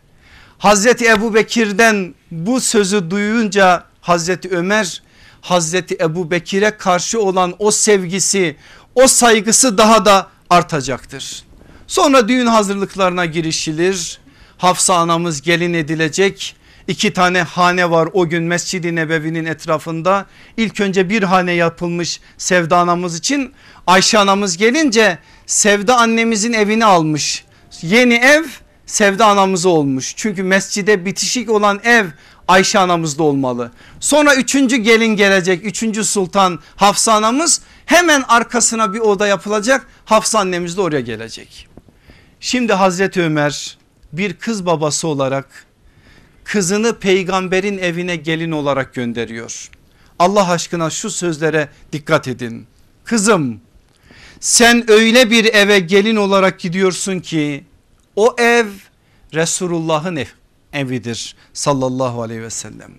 Hazreti Ebu Bekir'den bu sözü duyunca Hazreti Ömer Hazreti Ebu Bekir'e karşı olan o sevgisi o saygısı daha da artacaktır. Sonra düğün hazırlıklarına girişilir. Hafsa anamız gelin edilecek. İki tane hane var o gün Mescid-i Nebevi'nin etrafında. İlk önce bir hane yapılmış Sevda anamız için. Ayşe anamız gelince Sevda annemizin evini almış. Yeni ev Sevda anamızı olmuş. Çünkü mescide bitişik olan ev Ayşe anamızda olmalı. Sonra üçüncü gelin gelecek. Üçüncü sultan Hafsa anamız hemen arkasına bir oda yapılacak. Hafsa annemiz de oraya gelecek. Şimdi Hazreti Ömer bir kız babası olarak kızını peygamberin evine gelin olarak gönderiyor. Allah aşkına şu sözlere dikkat edin. Kızım sen öyle bir eve gelin olarak gidiyorsun ki o ev Resulullah'ın ev, evidir sallallahu aleyhi ve sellem.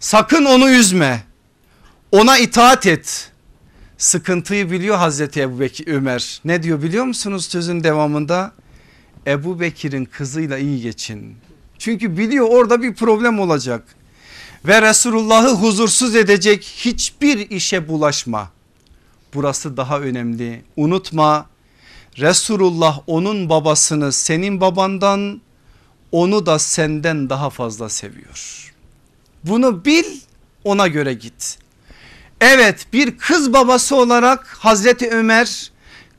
Sakın onu üzme ona itaat et. Sıkıntıyı biliyor Hazreti Ebu Bekir Ömer. Ne diyor biliyor musunuz sözün devamında? Ebu Bekir'in kızıyla iyi geçin. Çünkü biliyor orada bir problem olacak. Ve Resulullah'ı huzursuz edecek hiçbir işe bulaşma. burası daha önemli. Unutma Resulullah onun babasını senin babandan onu da senden daha fazla seviyor. Bunu bil ona göre git. Evet bir kız babası olarak Hazreti Ömer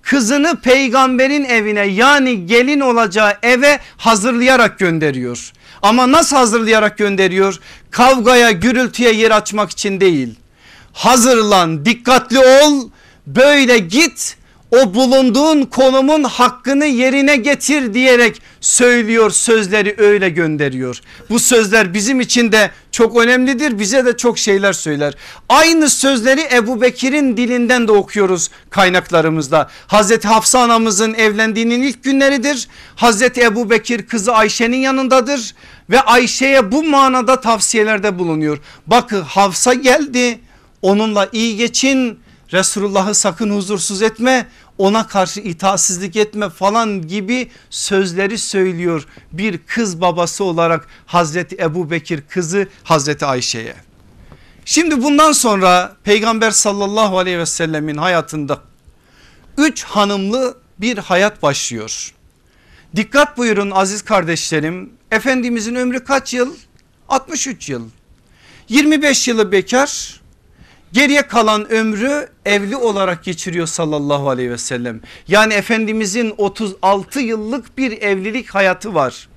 kızını peygamberin evine yani gelin olacağı eve hazırlayarak gönderiyor. Ama nasıl hazırlayarak gönderiyor? Kavgaya gürültüye yer açmak için değil. Hazırlan dikkatli ol böyle git o bulunduğun konumun hakkını yerine getir diyerek söylüyor sözleri öyle gönderiyor. Bu sözler bizim için de çok önemlidir bize de çok şeyler söyler. Aynı sözleri Ebu Bekir'in dilinden de okuyoruz kaynaklarımızda. Hazreti Hafsa anamızın evlendiğinin ilk günleridir. Hazreti Ebu Bekir kızı Ayşe'nin yanındadır ve Ayşe'ye bu manada tavsiyelerde bulunuyor. Bakın Hafsa geldi onunla iyi geçin Resulullah'ı sakın huzursuz etme ona karşı itaatsizlik etme falan gibi sözleri söylüyor bir kız babası olarak Hazreti Ebu Bekir kızı Hazreti Ayşe'ye. Şimdi bundan sonra peygamber sallallahu aleyhi ve sellemin hayatında üç hanımlı bir hayat başlıyor. Dikkat buyurun aziz kardeşlerim Efendimizin ömrü kaç yıl? 63 yıl. 25 yılı bekar Geriye kalan ömrü evli olarak geçiriyor sallallahu aleyhi ve sellem. Yani Efendimizin 36 yıllık bir evlilik hayatı var.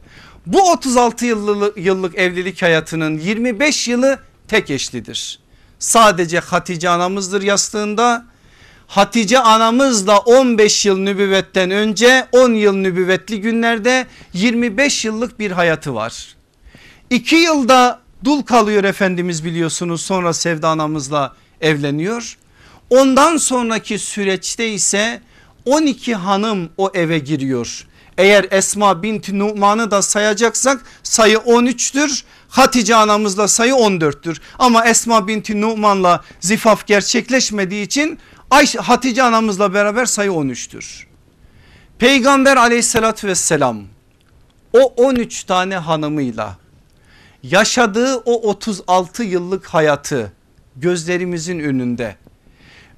Bu 36 yıllık, yıllık evlilik hayatının 25 yılı tek eşlidir. Sadece Hatice anamızdır yastığında. Hatice anamız da 15 yıl nübüvvetten önce 10 yıl nübüvvetli günlerde 25 yıllık bir hayatı var. 2 yılda dul kalıyor Efendimiz biliyorsunuz sonra Sevda anamızla evleniyor. Ondan sonraki süreçte ise 12 hanım o eve giriyor. Eğer Esma binti Numan'ı da sayacaksak sayı 13'tür. Hatice anamızla sayı 14'tür. Ama Esma binti Numan'la zifaf gerçekleşmediği için Ayşe, Hatice anamızla beraber sayı 13'tür. Peygamber aleyhissalatü vesselam o 13 tane hanımıyla yaşadığı o 36 yıllık hayatı gözlerimizin önünde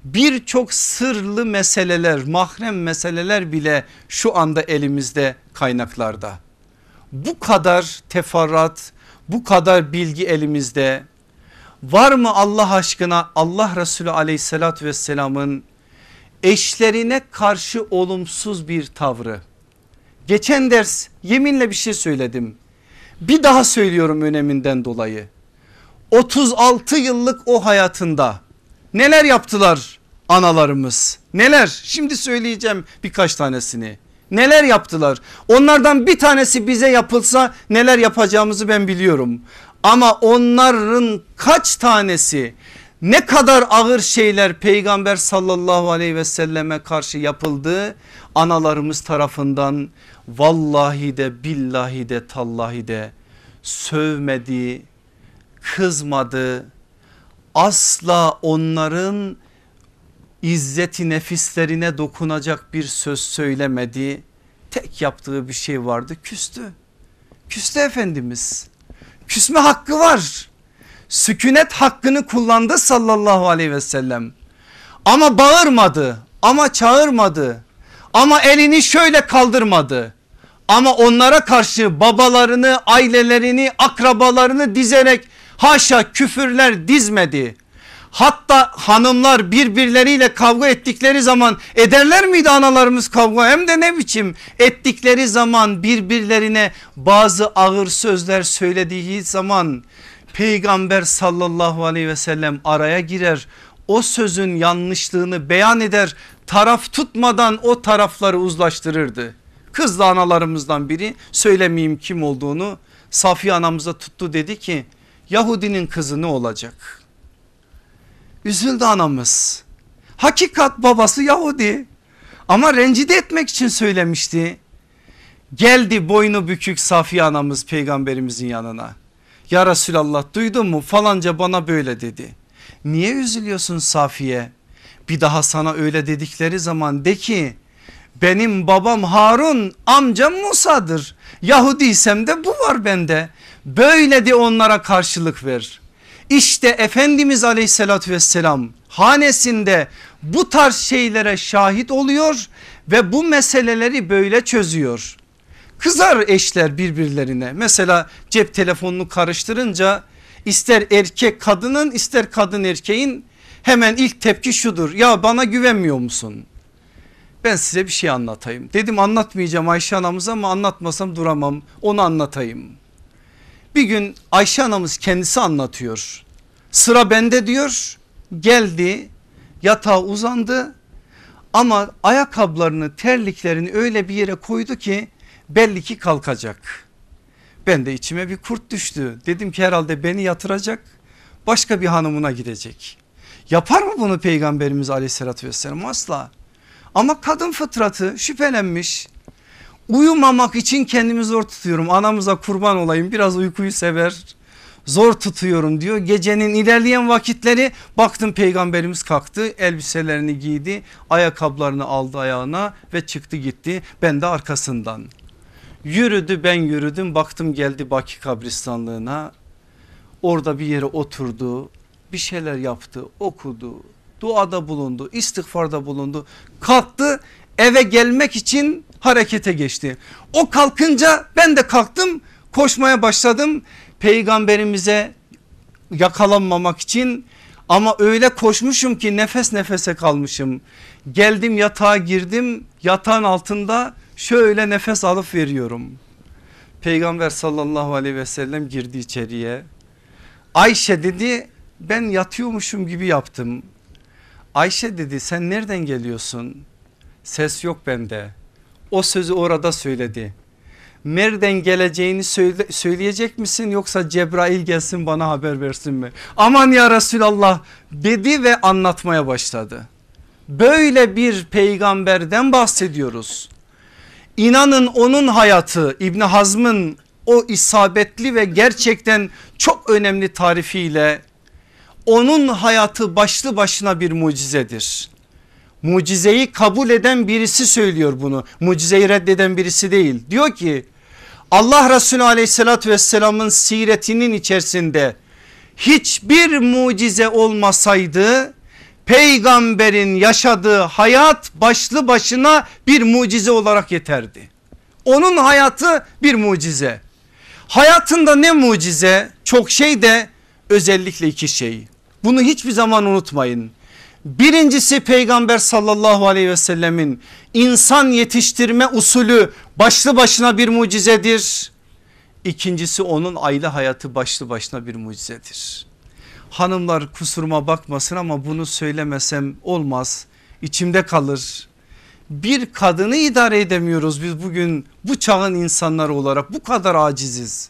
birçok sırlı meseleler mahrem meseleler bile şu anda elimizde kaynaklarda. Bu kadar teferrat bu kadar bilgi elimizde var mı Allah aşkına Allah Resulü aleyhissalatü vesselamın eşlerine karşı olumsuz bir tavrı. Geçen ders yeminle bir şey söyledim. Bir daha söylüyorum öneminden dolayı. 36 yıllık o hayatında neler yaptılar analarımız? Neler? Şimdi söyleyeceğim birkaç tanesini. Neler yaptılar? Onlardan bir tanesi bize yapılsa neler yapacağımızı ben biliyorum. Ama onların kaç tanesi ne kadar ağır şeyler peygamber sallallahu aleyhi ve selleme karşı yapıldı analarımız tarafından vallahi de billahi de tallahi de sövmedi kızmadı asla onların izzeti nefislerine dokunacak bir söz söylemedi. Tek yaptığı bir şey vardı küstü. Küstü Efendimiz. Küsme hakkı var. Sükunet hakkını kullandı sallallahu aleyhi ve sellem. Ama bağırmadı ama çağırmadı ama elini şöyle kaldırmadı. Ama onlara karşı babalarını ailelerini akrabalarını dizerek haşa küfürler dizmedi. Hatta hanımlar birbirleriyle kavga ettikleri zaman ederler miydi analarımız kavga? Hem de ne biçim? Ettikleri zaman birbirlerine bazı ağır sözler söylediği zaman peygamber sallallahu aleyhi ve sellem araya girer. O sözün yanlışlığını beyan eder. Taraf tutmadan o tarafları uzlaştırırdı. Kızlı analarımızdan biri söylemeyeyim kim olduğunu. Safiye anamıza tuttu dedi ki Yahudinin kızı ne olacak? Üzüldü anamız. Hakikat babası Yahudi ama rencide etmek için söylemişti. Geldi boynu bükük Safiye anamız peygamberimizin yanına. Ya Resulallah duydun mu falanca bana böyle dedi. Niye üzülüyorsun Safiye? Bir daha sana öyle dedikleri zaman de ki benim babam Harun amcam Musa'dır. Yahudiysem de bu var bende. Böyle de onlara karşılık ver. İşte Efendimiz aleyhissalatü vesselam hanesinde bu tarz şeylere şahit oluyor ve bu meseleleri böyle çözüyor. Kızar eşler birbirlerine mesela cep telefonunu karıştırınca ister erkek kadının ister kadın erkeğin hemen ilk tepki şudur ya bana güvenmiyor musun? Ben size bir şey anlatayım dedim anlatmayacağım Ayşe anamıza ama anlatmasam duramam onu anlatayım. Bir gün Ayşe anamız kendisi anlatıyor sıra bende diyor geldi yatağa uzandı ama ayakkabılarını terliklerini öyle bir yere koydu ki belli ki kalkacak. Ben de içime bir kurt düştü. Dedim ki herhalde beni yatıracak başka bir hanımına gidecek. Yapar mı bunu peygamberimiz aleyhissalatü vesselam asla. Ama kadın fıtratı şüphelenmiş. Uyumamak için kendimi zor tutuyorum. Anamıza kurban olayım biraz uykuyu sever. Zor tutuyorum diyor. Gecenin ilerleyen vakitleri baktım peygamberimiz kalktı elbiselerini giydi ayakkabılarını aldı ayağına ve çıktı gitti. Ben de arkasından. Yürüdü ben yürüdüm baktım geldi Baki kabristanlığına. Orada bir yere oturdu bir şeyler yaptı okudu duada bulundu istiğfarda bulundu kalktı eve gelmek için harekete geçti. O kalkınca ben de kalktım koşmaya başladım peygamberimize yakalanmamak için ama öyle koşmuşum ki nefes nefese kalmışım. Geldim yatağa girdim yatağın altında şöyle nefes alıp veriyorum. Peygamber sallallahu aleyhi ve sellem girdi içeriye. Ayşe dedi ben yatıyormuşum gibi yaptım. Ayşe dedi sen nereden geliyorsun? Ses yok bende. O sözü orada söyledi. Nereden geleceğini söyle, söyleyecek misin yoksa Cebrail gelsin bana haber versin mi? Aman ya Resulallah dedi ve anlatmaya başladı. Böyle bir peygamberden bahsediyoruz. İnanın onun hayatı İbni Hazm'ın o isabetli ve gerçekten çok önemli tarifiyle onun hayatı başlı başına bir mucizedir. Mucizeyi kabul eden birisi söylüyor bunu. Mucizeyi reddeden birisi değil. Diyor ki Allah Resulü aleyhissalatü vesselamın siretinin içerisinde hiçbir mucize olmasaydı peygamberin yaşadığı hayat başlı başına bir mucize olarak yeterdi. Onun hayatı bir mucize. Hayatında ne mucize? Çok şey de özellikle iki şey. Bunu hiçbir zaman unutmayın. Birincisi peygamber sallallahu aleyhi ve sellemin insan yetiştirme usulü başlı başına bir mucizedir. İkincisi onun aile hayatı başlı başına bir mucizedir. Hanımlar kusuruma bakmasın ama bunu söylemesem olmaz. İçimde kalır. Bir kadını idare edemiyoruz biz bugün bu çağın insanları olarak bu kadar aciziz.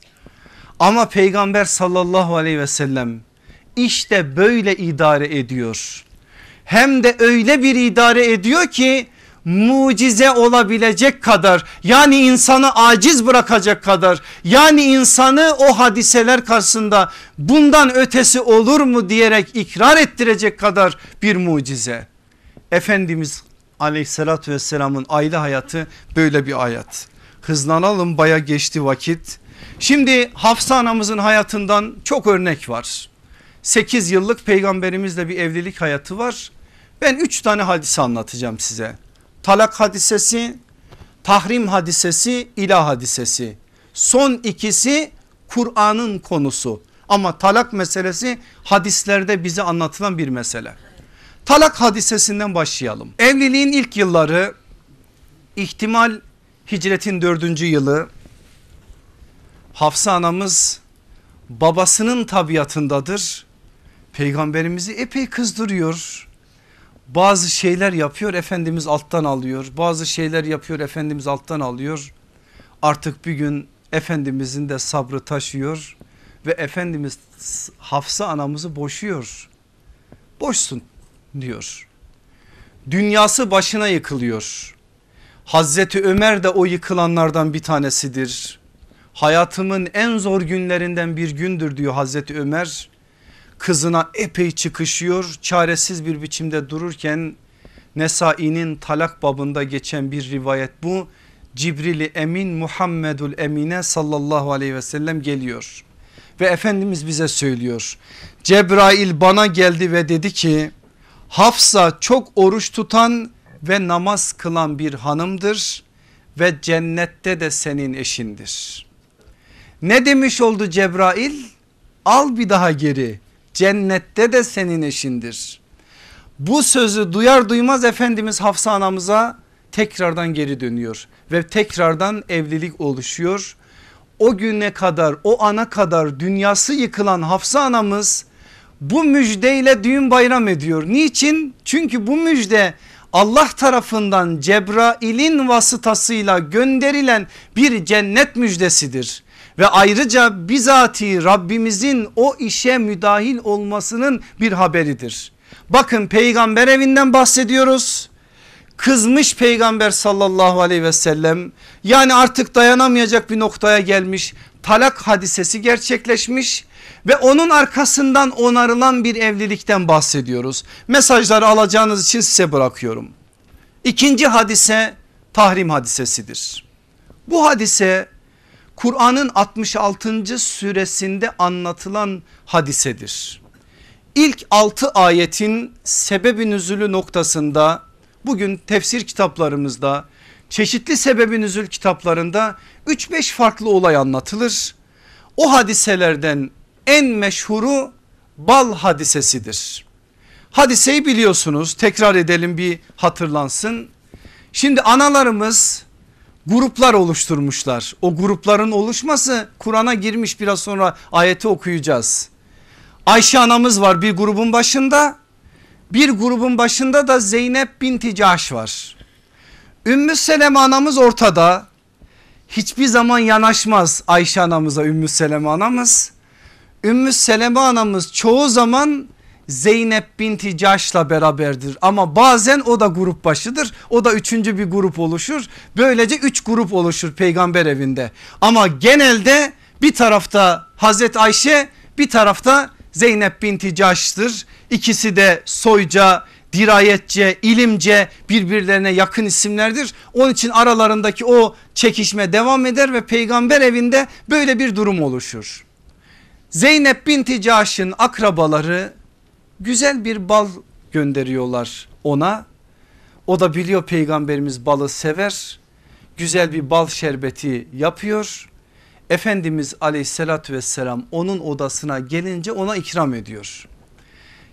Ama peygamber sallallahu aleyhi ve sellem işte böyle idare ediyor. Hem de öyle bir idare ediyor ki mucize olabilecek kadar yani insanı aciz bırakacak kadar yani insanı o hadiseler karşısında bundan ötesi olur mu diyerek ikrar ettirecek kadar bir mucize. Efendimiz aleyhissalatü vesselamın aile hayatı böyle bir hayat. Hızlanalım baya geçti vakit. Şimdi Hafsa anamızın hayatından çok örnek var. 8 yıllık peygamberimizle bir evlilik hayatı var. Ben 3 tane hadise anlatacağım size. Talak hadisesi, tahrim hadisesi, ilah hadisesi. Son ikisi Kur'an'ın konusu. Ama talak meselesi hadislerde bize anlatılan bir mesele. Talak hadisesinden başlayalım. Evliliğin ilk yılları ihtimal hicretin dördüncü yılı. Hafsa anamız babasının tabiatındadır. Peygamberimizi epey kızdırıyor. Bazı şeyler yapıyor Efendimiz alttan alıyor. Bazı şeyler yapıyor Efendimiz alttan alıyor. Artık bir gün Efendimizin de sabrı taşıyor ve Efendimiz Hafsa anamızı boşuyor. Boşsun diyor. Dünyası başına yıkılıyor. Hazreti Ömer de o yıkılanlardan bir tanesidir. Hayatımın en zor günlerinden bir gündür diyor Hazreti Ömer kızına epey çıkışıyor çaresiz bir biçimde dururken Nesai'nin talak babında geçen bir rivayet bu. Cibril Emin Muhammedul Emine sallallahu aleyhi ve sellem geliyor ve Efendimiz bize söylüyor. Cebrail bana geldi ve dedi ki Hafsa çok oruç tutan ve namaz kılan bir hanımdır ve cennette de senin eşindir. Ne demiş oldu Cebrail? Al bir daha geri cennette de senin eşindir. Bu sözü duyar duymaz Efendimiz Hafsa anamıza tekrardan geri dönüyor ve tekrardan evlilik oluşuyor. O güne kadar o ana kadar dünyası yıkılan Hafsa anamız bu müjdeyle düğün bayram ediyor. Niçin? Çünkü bu müjde Allah tarafından Cebrail'in vasıtasıyla gönderilen bir cennet müjdesidir. Ve ayrıca bizatihi Rabbimizin o işe müdahil olmasının bir haberidir. Bakın peygamber evinden bahsediyoruz. Kızmış peygamber sallallahu aleyhi ve sellem yani artık dayanamayacak bir noktaya gelmiş talak hadisesi gerçekleşmiş ve onun arkasından onarılan bir evlilikten bahsediyoruz. Mesajları alacağınız için size bırakıyorum. İkinci hadise tahrim hadisesidir. Bu hadise Kur'an'ın 66. süresinde anlatılan hadisedir. İlk 6 ayetin sebebi nüzülü noktasında bugün tefsir kitaplarımızda çeşitli sebebi nüzül kitaplarında 3-5 farklı olay anlatılır. O hadiselerden en meşhuru bal hadisesidir. Hadiseyi biliyorsunuz tekrar edelim bir hatırlansın. Şimdi analarımız gruplar oluşturmuşlar. O grupların oluşması Kur'an'a girmiş biraz sonra ayeti okuyacağız. Ayşe anamız var bir grubun başında. Bir grubun başında da Zeynep binti Cahş var. Ümmü Seleme anamız ortada. Hiçbir zaman yanaşmaz Ayşe anamıza Ümmü Seleme anamız. Ümmü Seleme anamız çoğu zaman Zeynep binti Caş'la beraberdir. Ama bazen o da grup başıdır. O da üçüncü bir grup oluşur. Böylece üç grup oluşur peygamber evinde. Ama genelde bir tarafta Hazreti Ayşe bir tarafta Zeynep binti Caş'tır. İkisi de soyca dirayetçe ilimce birbirlerine yakın isimlerdir. Onun için aralarındaki o çekişme devam eder ve peygamber evinde böyle bir durum oluşur. Zeynep binti Caş'ın akrabaları güzel bir bal gönderiyorlar ona. O da biliyor peygamberimiz balı sever. Güzel bir bal şerbeti yapıyor. Efendimiz aleyhissalatü vesselam onun odasına gelince ona ikram ediyor.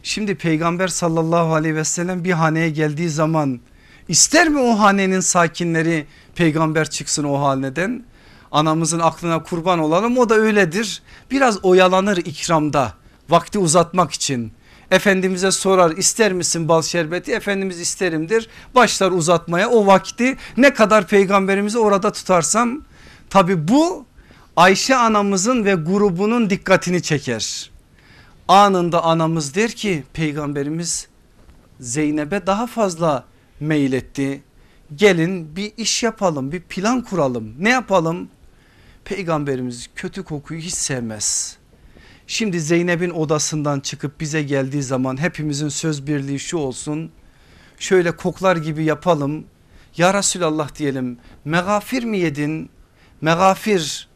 Şimdi peygamber sallallahu aleyhi ve sellem bir haneye geldiği zaman ister mi o hanenin sakinleri peygamber çıksın o haneden? Anamızın aklına kurban olalım o da öyledir. Biraz oyalanır ikramda vakti uzatmak için. Efendimiz'e sorar ister misin bal şerbeti? Efendimiz isterimdir. Başlar uzatmaya o vakti ne kadar peygamberimizi orada tutarsam tabi bu Ayşe anamızın ve grubunun dikkatini çeker. Anında anamız der ki peygamberimiz Zeynep'e daha fazla meyletti. Gelin bir iş yapalım bir plan kuralım ne yapalım? Peygamberimiz kötü kokuyu hiç sevmez Şimdi Zeynep'in odasından çıkıp bize geldiği zaman hepimizin söz birliği şu olsun. Şöyle koklar gibi yapalım. Ya Resulallah diyelim megafir mi yedin? Megafir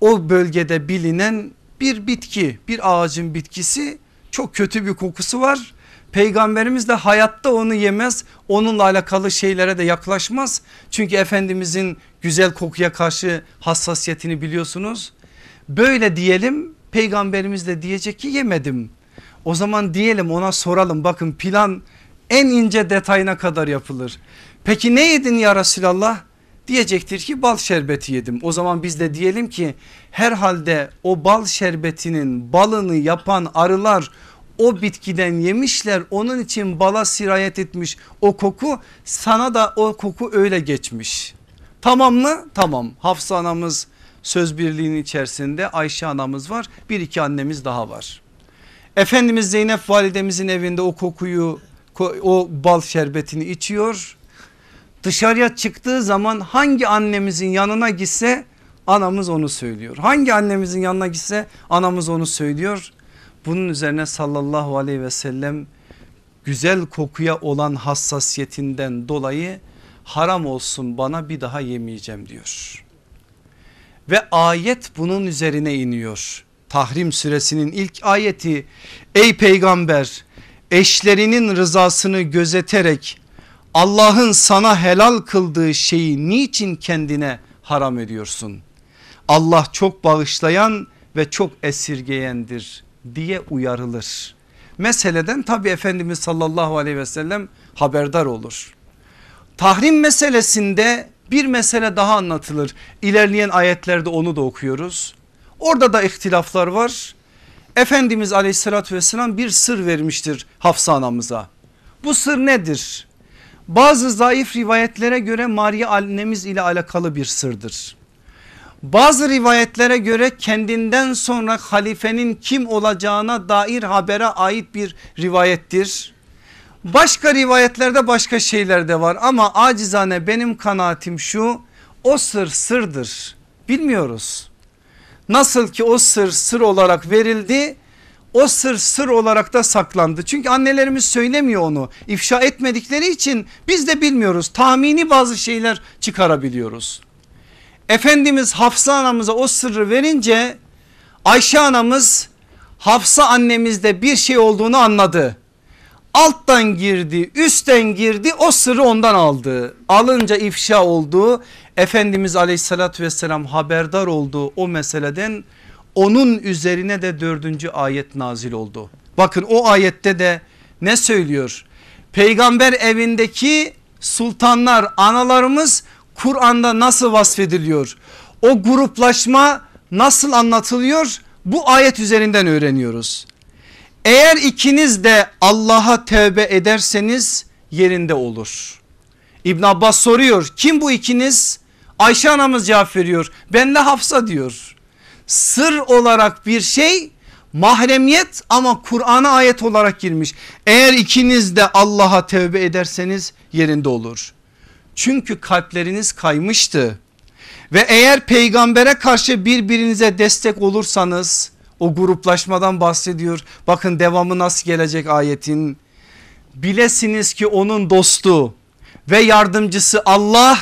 o bölgede bilinen bir bitki bir ağacın bitkisi çok kötü bir kokusu var. Peygamberimiz de hayatta onu yemez onunla alakalı şeylere de yaklaşmaz. Çünkü Efendimizin güzel kokuya karşı hassasiyetini biliyorsunuz. Böyle diyelim Peygamberimiz de diyecek ki yemedim. O zaman diyelim ona soralım bakın plan en ince detayına kadar yapılır. Peki ne yedin ya Resulallah? Diyecektir ki bal şerbeti yedim. O zaman biz de diyelim ki herhalde o bal şerbetinin balını yapan arılar o bitkiden yemişler onun için bala sirayet etmiş o koku sana da o koku öyle geçmiş. Tamam mı? Tamam Hafsa anamız söz birliğinin içerisinde Ayşe anamız var bir iki annemiz daha var. Efendimiz Zeynep validemizin evinde o kokuyu o bal şerbetini içiyor. Dışarıya çıktığı zaman hangi annemizin yanına gitse anamız onu söylüyor. Hangi annemizin yanına gitse anamız onu söylüyor. Bunun üzerine sallallahu aleyhi ve sellem güzel kokuya olan hassasiyetinden dolayı haram olsun bana bir daha yemeyeceğim diyor. Ve ayet bunun üzerine iniyor. Tahrim suresinin ilk ayeti ey peygamber eşlerinin rızasını gözeterek Allah'ın sana helal kıldığı şeyi niçin kendine haram ediyorsun? Allah çok bağışlayan ve çok esirgeyendir diye uyarılır. Meseleden tabi Efendimiz sallallahu aleyhi ve sellem haberdar olur. Tahrim meselesinde bir mesele daha anlatılır. İlerleyen ayetlerde onu da okuyoruz. Orada da ihtilaflar var. Efendimiz aleyhissalatü vesselam bir sır vermiştir Hafsa anamıza. Bu sır nedir? Bazı zayıf rivayetlere göre Maria annemiz ile alakalı bir sırdır. Bazı rivayetlere göre kendinden sonra halifenin kim olacağına dair habere ait bir rivayettir. Başka rivayetlerde başka şeyler de var ama acizane benim kanaatim şu o sır sırdır bilmiyoruz. Nasıl ki o sır sır olarak verildi o sır sır olarak da saklandı. Çünkü annelerimiz söylemiyor onu ifşa etmedikleri için biz de bilmiyoruz tahmini bazı şeyler çıkarabiliyoruz. Efendimiz Hafsa anamıza o sırrı verince Ayşe anamız Hafsa annemizde bir şey olduğunu anladı. Alttan girdi üstten girdi o sırrı ondan aldı. Alınca ifşa oldu. Efendimiz aleyhissalatü vesselam haberdar olduğu o meseleden onun üzerine de dördüncü ayet nazil oldu. Bakın o ayette de ne söylüyor? Peygamber evindeki sultanlar analarımız Kur'an'da nasıl vasfediliyor? O gruplaşma nasıl anlatılıyor? Bu ayet üzerinden öğreniyoruz. Eğer ikiniz de Allah'a tövbe ederseniz yerinde olur. İbn Abbas soruyor kim bu ikiniz? Ayşe anamız cevap veriyor. Ben de Hafsa diyor. Sır olarak bir şey mahremiyet ama Kur'an'a ayet olarak girmiş. Eğer ikiniz de Allah'a tövbe ederseniz yerinde olur. Çünkü kalpleriniz kaymıştı. Ve eğer peygambere karşı birbirinize destek olursanız o gruplaşmadan bahsediyor. Bakın devamı nasıl gelecek ayetin. Bilesiniz ki onun dostu ve yardımcısı Allah,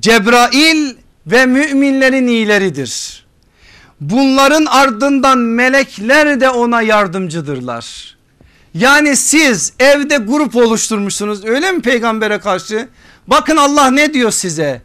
Cebrail ve müminlerin iyileridir. Bunların ardından melekler de ona yardımcıdırlar. Yani siz evde grup oluşturmuşsunuz öyle mi peygambere karşı? Bakın Allah ne diyor size?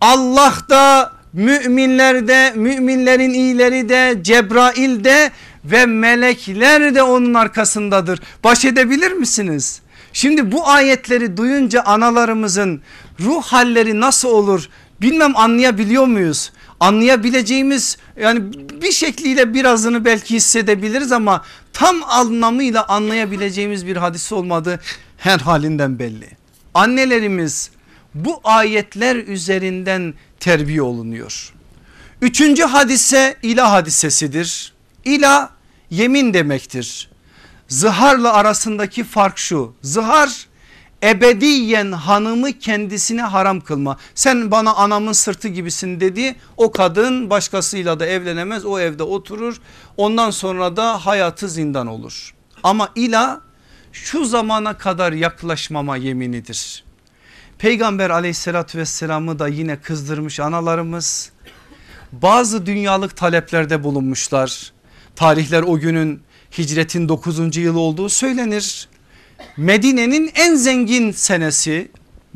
Allah da müminlerde müminlerin iyileri de Cebrail de ve melekler de onun arkasındadır. Baş edebilir misiniz? Şimdi bu ayetleri duyunca analarımızın ruh halleri nasıl olur bilmem anlayabiliyor muyuz? Anlayabileceğimiz yani bir şekliyle birazını belki hissedebiliriz ama tam anlamıyla anlayabileceğimiz bir hadis olmadı her halinden belli. Annelerimiz bu ayetler üzerinden terbiye olunuyor. Üçüncü hadise ilah hadisesidir. İlah yemin demektir. Zıharla arasındaki fark şu. Zıhar ebediyen hanımı kendisine haram kılma. Sen bana anamın sırtı gibisin dedi. O kadın başkasıyla da evlenemez o evde oturur. Ondan sonra da hayatı zindan olur. Ama ilah şu zamana kadar yaklaşmama yeminidir. Peygamber aleyhissalatü vesselamı da yine kızdırmış analarımız. Bazı dünyalık taleplerde bulunmuşlar. Tarihler o günün hicretin 9. yılı olduğu söylenir. Medine'nin en zengin senesi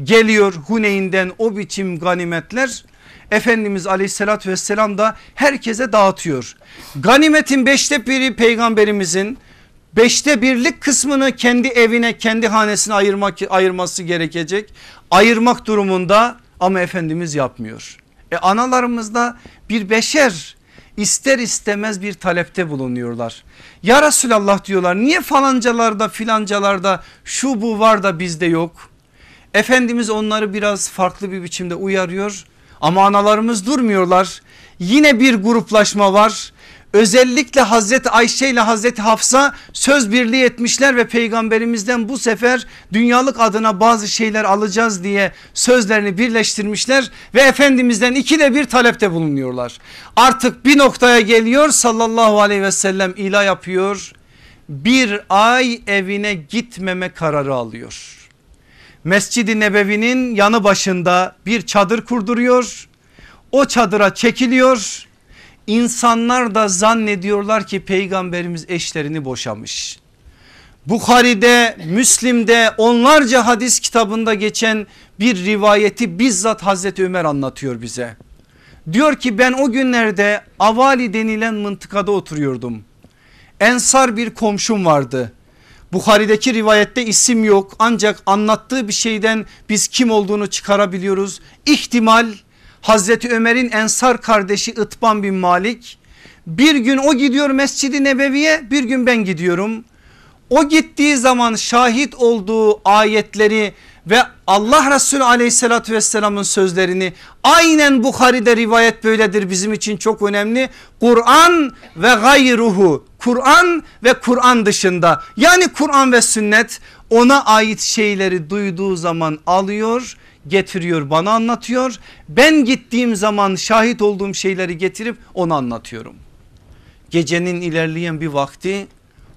geliyor Huneyn'den o biçim ganimetler. Efendimiz aleyhissalatü vesselam da herkese dağıtıyor. Ganimetin beşte biri peygamberimizin beşte birlik kısmını kendi evine kendi hanesine ayırmak, ayırması gerekecek. Ayırmak durumunda ama Efendimiz yapmıyor. E analarımız da bir beşer ister istemez bir talepte bulunuyorlar. Ya Resulallah diyorlar niye falancalarda filancalarda şu bu var da bizde yok. Efendimiz onları biraz farklı bir biçimde uyarıyor ama analarımız durmuyorlar. Yine bir gruplaşma var özellikle Hazreti Ayşe ile Hazreti Hafsa söz birliği etmişler ve peygamberimizden bu sefer dünyalık adına bazı şeyler alacağız diye sözlerini birleştirmişler ve Efendimizden iki de bir talepte bulunuyorlar. Artık bir noktaya geliyor sallallahu aleyhi ve sellem ilah yapıyor bir ay evine gitmeme kararı alıyor. Mescid-i Nebevi'nin yanı başında bir çadır kurduruyor. O çadıra çekiliyor İnsanlar da zannediyorlar ki peygamberimiz eşlerini boşamış. Bukhari'de, Müslim'de onlarca hadis kitabında geçen bir rivayeti bizzat Hazreti Ömer anlatıyor bize. Diyor ki ben o günlerde Avali denilen mıntıkada oturuyordum. Ensar bir komşum vardı. Bukhari'deki rivayette isim yok ancak anlattığı bir şeyden biz kim olduğunu çıkarabiliyoruz. İhtimal Hazreti Ömer'in Ensar kardeşi Itban bin Malik bir gün o gidiyor Mescid-i Nebevi'ye bir gün ben gidiyorum. O gittiği zaman şahit olduğu ayetleri ve Allah Resulü aleyhissalatü vesselamın sözlerini aynen Bukhari'de rivayet böyledir bizim için çok önemli. Kur'an ve gayruhu Kur'an ve Kur'an dışında yani Kur'an ve sünnet ona ait şeyleri duyduğu zaman alıyor getiriyor bana anlatıyor. Ben gittiğim zaman şahit olduğum şeyleri getirip ona anlatıyorum. Gecenin ilerleyen bir vakti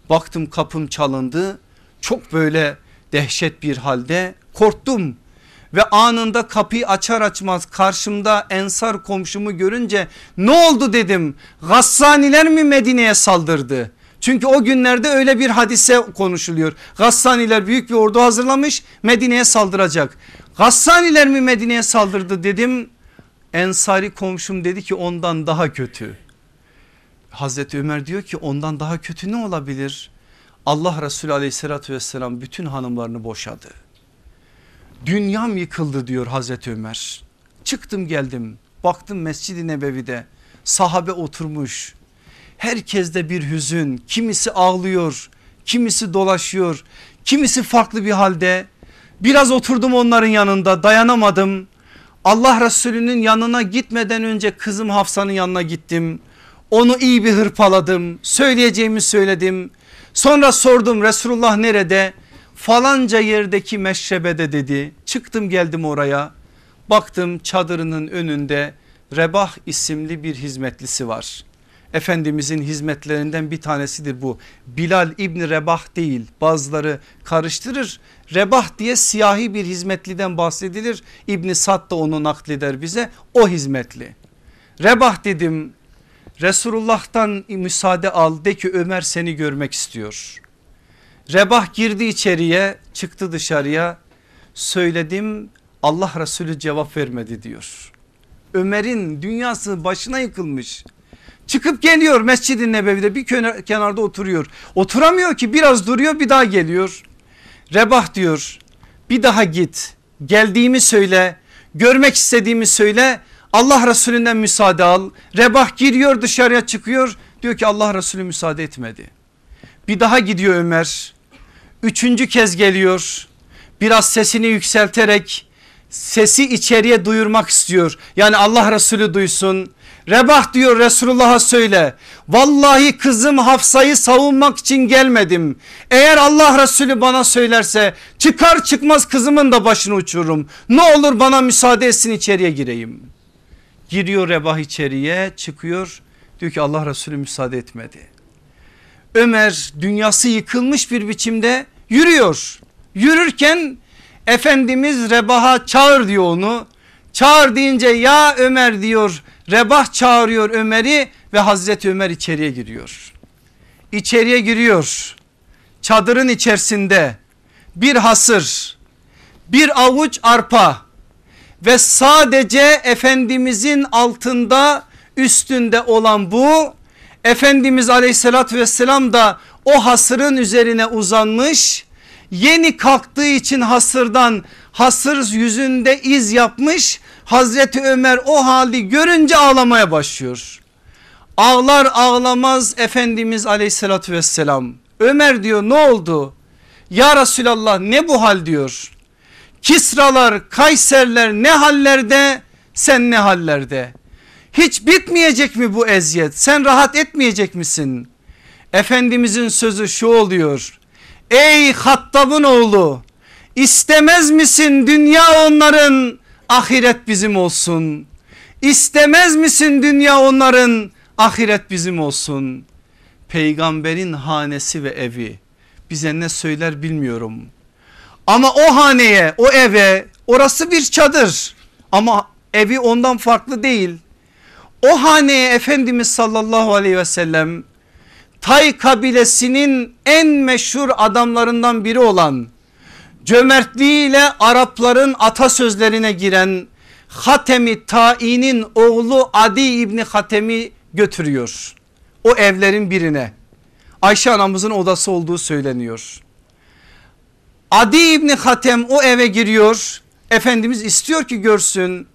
baktım kapım çalındı. Çok böyle dehşet bir halde korktum ve anında kapıyı açar açmaz karşımda ensar komşumu görünce ne oldu dedim. Gassaniler mi Medine'ye saldırdı? Çünkü o günlerde öyle bir hadise konuşuluyor. Gassaniler büyük bir ordu hazırlamış Medine'ye saldıracak. Gassaniler mi Medine'ye saldırdı dedim. Ensari komşum dedi ki ondan daha kötü. Hazreti Ömer diyor ki ondan daha kötü ne olabilir? Allah Resulü aleyhissalatü vesselam bütün hanımlarını boşadı. Dünyam yıkıldı diyor Hazreti Ömer. Çıktım geldim baktım Mescid-i Nebevi'de sahabe oturmuş. Herkeste bir hüzün kimisi ağlıyor kimisi dolaşıyor kimisi farklı bir halde. Biraz oturdum onların yanında dayanamadım. Allah Resulü'nün yanına gitmeden önce kızım Hafsa'nın yanına gittim. Onu iyi bir hırpaladım söyleyeceğimi söyledim. Sonra sordum Resulullah nerede? Falanca yerdeki meşrebede dedi. Çıktım geldim oraya. Baktım çadırının önünde Rebah isimli bir hizmetlisi var. Efendimizin hizmetlerinden bir tanesidir bu. Bilal İbni Rebah değil bazıları karıştırır. Rebah diye siyahi bir hizmetliden bahsedilir. İbni Sad da onu nakleder bize o hizmetli. Rebah dedim Resulullah'tan müsaade al de ki Ömer seni görmek istiyor. Rebah girdi içeriye çıktı dışarıya söyledim Allah Resulü cevap vermedi diyor. Ömer'in dünyası başına yıkılmış. Çıkıp geliyor Mescid-i Nebevi'de bir kenarda oturuyor. Oturamıyor ki biraz duruyor bir daha geliyor. Rebah diyor bir daha git geldiğimi söyle görmek istediğimi söyle Allah Resulünden müsaade al. Rebah giriyor dışarıya çıkıyor diyor ki Allah Resulü müsaade etmedi. Bir daha gidiyor Ömer üçüncü kez geliyor biraz sesini yükselterek sesi içeriye duyurmak istiyor. Yani Allah Resulü duysun. Rebah diyor Resulullah'a söyle. Vallahi kızım Hafsa'yı savunmak için gelmedim. Eğer Allah Resulü bana söylerse çıkar çıkmaz kızımın da başını uçururum. Ne olur bana müsaade etsin içeriye gireyim. Giriyor Rebah içeriye çıkıyor. Diyor ki Allah Resulü müsaade etmedi. Ömer dünyası yıkılmış bir biçimde yürüyor. Yürürken Efendimiz Rebah'a çağır diyor onu. Çağır deyince ya Ömer diyor. Rebah çağırıyor Ömer'i ve Hazreti Ömer içeriye giriyor. İçeriye giriyor. Çadırın içerisinde bir hasır, bir avuç arpa ve sadece Efendimizin altında üstünde olan bu Efendimiz aleyhissalatü vesselam da o hasırın üzerine uzanmış yeni kalktığı için hasırdan hasır yüzünde iz yapmış Hazreti Ömer o hali görünce ağlamaya başlıyor. Ağlar ağlamaz Efendimiz aleyhissalatü vesselam Ömer diyor ne oldu? Ya Resulallah ne bu hal diyor. Kisralar Kayserler ne hallerde sen ne hallerde. Hiç bitmeyecek mi bu eziyet sen rahat etmeyecek misin? Efendimizin sözü şu oluyor. Ey Hattab'ın oğlu istemez misin dünya onların ahiret bizim olsun. İstemez misin dünya onların ahiret bizim olsun. Peygamberin hanesi ve evi bize ne söyler bilmiyorum. Ama o haneye o eve orası bir çadır ama evi ondan farklı değil. O haneye Efendimiz sallallahu aleyhi ve sellem Tay kabilesinin en meşhur adamlarından biri olan cömertliğiyle Arapların atasözlerine giren Hatemi Ta'i'nin oğlu Adi İbni Hatemi götürüyor. O evlerin birine Ayşe anamızın odası olduğu söyleniyor. Adi İbni Hatem o eve giriyor. Efendimiz istiyor ki görsün.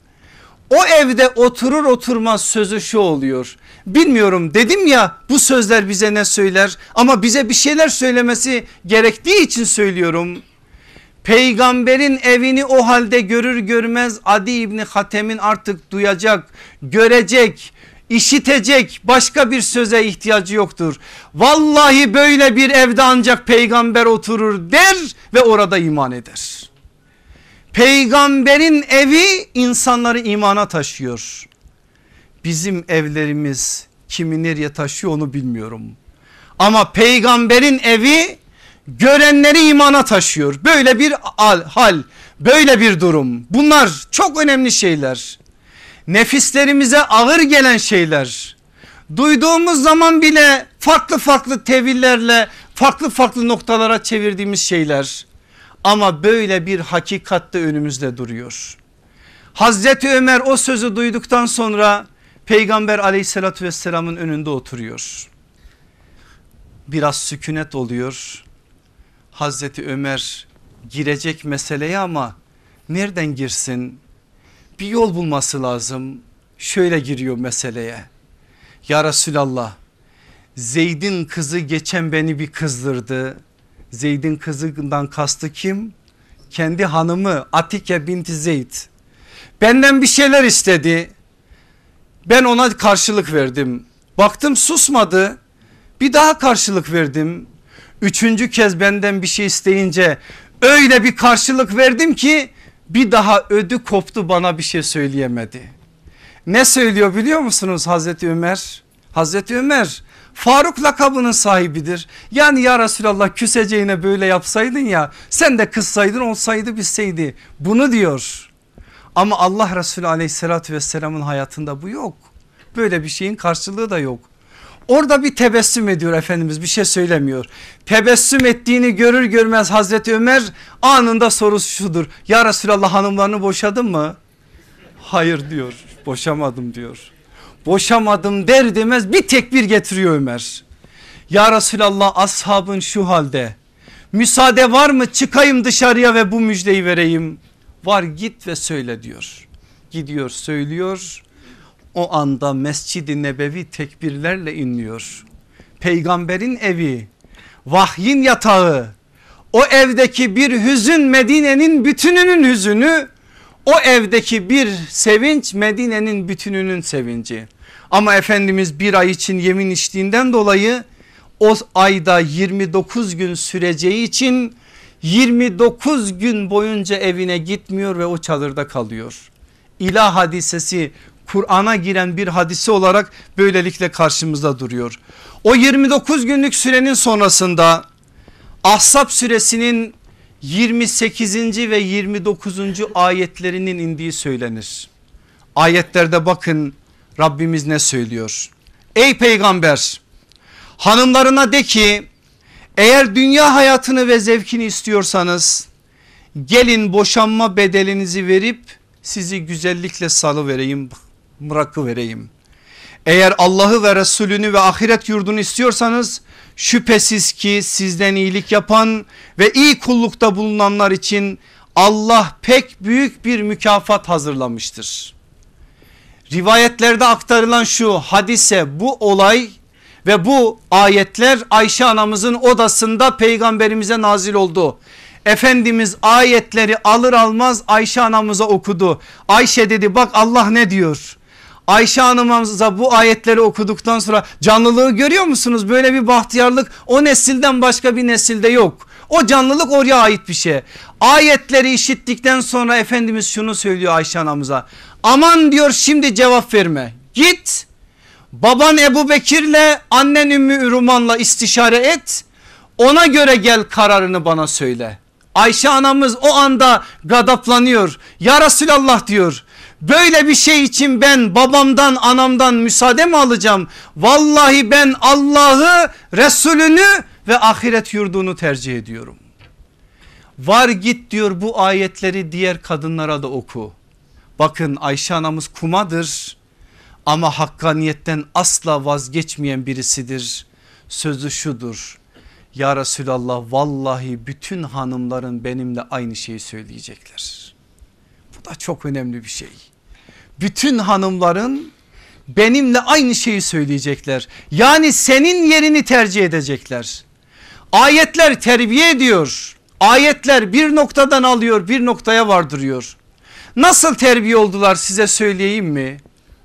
O evde oturur oturmaz sözü şu oluyor. Bilmiyorum dedim ya bu sözler bize ne söyler ama bize bir şeyler söylemesi gerektiği için söylüyorum. Peygamberin evini o halde görür görmez Adi İbni Hatem'in artık duyacak, görecek, işitecek başka bir söze ihtiyacı yoktur. Vallahi böyle bir evde ancak peygamber oturur der ve orada iman eder. Peygamberin evi insanları imana taşıyor. Bizim evlerimiz kimi nereye taşıyor onu bilmiyorum. Ama peygamberin evi görenleri imana taşıyor. Böyle bir hal, böyle bir durum. Bunlar çok önemli şeyler. Nefislerimize ağır gelen şeyler. Duyduğumuz zaman bile farklı farklı tevillerle farklı farklı noktalara çevirdiğimiz şeyler. Ama böyle bir hakikatte önümüzde duruyor. Hazreti Ömer o sözü duyduktan sonra peygamber aleyhissalatü vesselamın önünde oturuyor. Biraz sükunet oluyor. Hazreti Ömer girecek meseleye ama nereden girsin? Bir yol bulması lazım. Şöyle giriyor meseleye. Ya Resulallah Zeyd'in kızı geçen beni bir kızdırdı. Zeyd'in kızından kastı kim? Kendi hanımı Atike binti Zeyd. Benden bir şeyler istedi. Ben ona karşılık verdim. Baktım susmadı. Bir daha karşılık verdim. Üçüncü kez benden bir şey isteyince öyle bir karşılık verdim ki bir daha ödü koptu bana bir şey söyleyemedi. Ne söylüyor biliyor musunuz Hazreti Ömer? Hazreti Ömer Faruk lakabının sahibidir. Yani ya Resulallah küseceğine böyle yapsaydın ya sen de kızsaydın olsaydı bilseydi bunu diyor. Ama Allah Resulü aleyhissalatü vesselamın hayatında bu yok. Böyle bir şeyin karşılığı da yok. Orada bir tebessüm ediyor Efendimiz bir şey söylemiyor. Tebessüm ettiğini görür görmez Hazreti Ömer anında sorusu şudur. Ya Resulallah hanımlarını boşadın mı? Hayır diyor boşamadım diyor. Boşamadım der demez bir tekbir getiriyor Ömer. Ya Resulallah ashabın şu halde. Müsaade var mı çıkayım dışarıya ve bu müjdeyi vereyim. Var git ve söyle diyor. Gidiyor söylüyor o anda Mescid-i Nebevi tekbirlerle inliyor. Peygamberin evi, vahyin yatağı, o evdeki bir hüzün Medine'nin bütününün hüzünü, o evdeki bir sevinç Medine'nin bütününün sevinci. Ama Efendimiz bir ay için yemin içtiğinden dolayı o ayda 29 gün süreceği için 29 gün boyunca evine gitmiyor ve o çadırda kalıyor. İlah hadisesi Kur'an'a giren bir hadise olarak böylelikle karşımızda duruyor. O 29 günlük sürenin sonrasında Ahzab suresinin 28. ve 29. ayetlerinin indiği söylenir. Ayetlerde bakın Rabbimiz ne söylüyor? Ey peygamber hanımlarına de ki eğer dünya hayatını ve zevkini istiyorsanız gelin boşanma bedelinizi verip sizi güzellikle salı vereyim bırakı vereyim. Eğer Allah'ı ve Resulünü ve ahiret yurdunu istiyorsanız şüphesiz ki sizden iyilik yapan ve iyi kullukta bulunanlar için Allah pek büyük bir mükafat hazırlamıştır. Rivayetlerde aktarılan şu hadise bu olay ve bu ayetler Ayşe anamızın odasında peygamberimize nazil oldu. Efendimiz ayetleri alır almaz Ayşe anamıza okudu. Ayşe dedi bak Allah ne diyor? Ayşe Hanım'ımıza bu ayetleri okuduktan sonra canlılığı görüyor musunuz? Böyle bir bahtiyarlık o nesilden başka bir nesilde yok. O canlılık oraya ait bir şey. Ayetleri işittikten sonra Efendimiz şunu söylüyor Ayşe anamıza. Aman diyor şimdi cevap verme. Git baban Ebu Bekir'le annen Ümmü Ruman'la istişare et. Ona göre gel kararını bana söyle. Ayşe anamız o anda gadaplanıyor. Ya Resulallah diyor Böyle bir şey için ben babamdan anamdan müsaade mi alacağım? Vallahi ben Allah'ı Resulünü ve ahiret yurdunu tercih ediyorum. Var git diyor bu ayetleri diğer kadınlara da oku. Bakın Ayşe anamız kumadır ama hakkaniyetten asla vazgeçmeyen birisidir. Sözü şudur. Ya Resulallah vallahi bütün hanımların benimle aynı şeyi söyleyecekler. Da çok önemli bir şey. Bütün hanımların benimle aynı şeyi söyleyecekler. Yani senin yerini tercih edecekler. Ayetler terbiye ediyor. Ayetler bir noktadan alıyor bir noktaya vardırıyor. Nasıl terbiye oldular size söyleyeyim mi?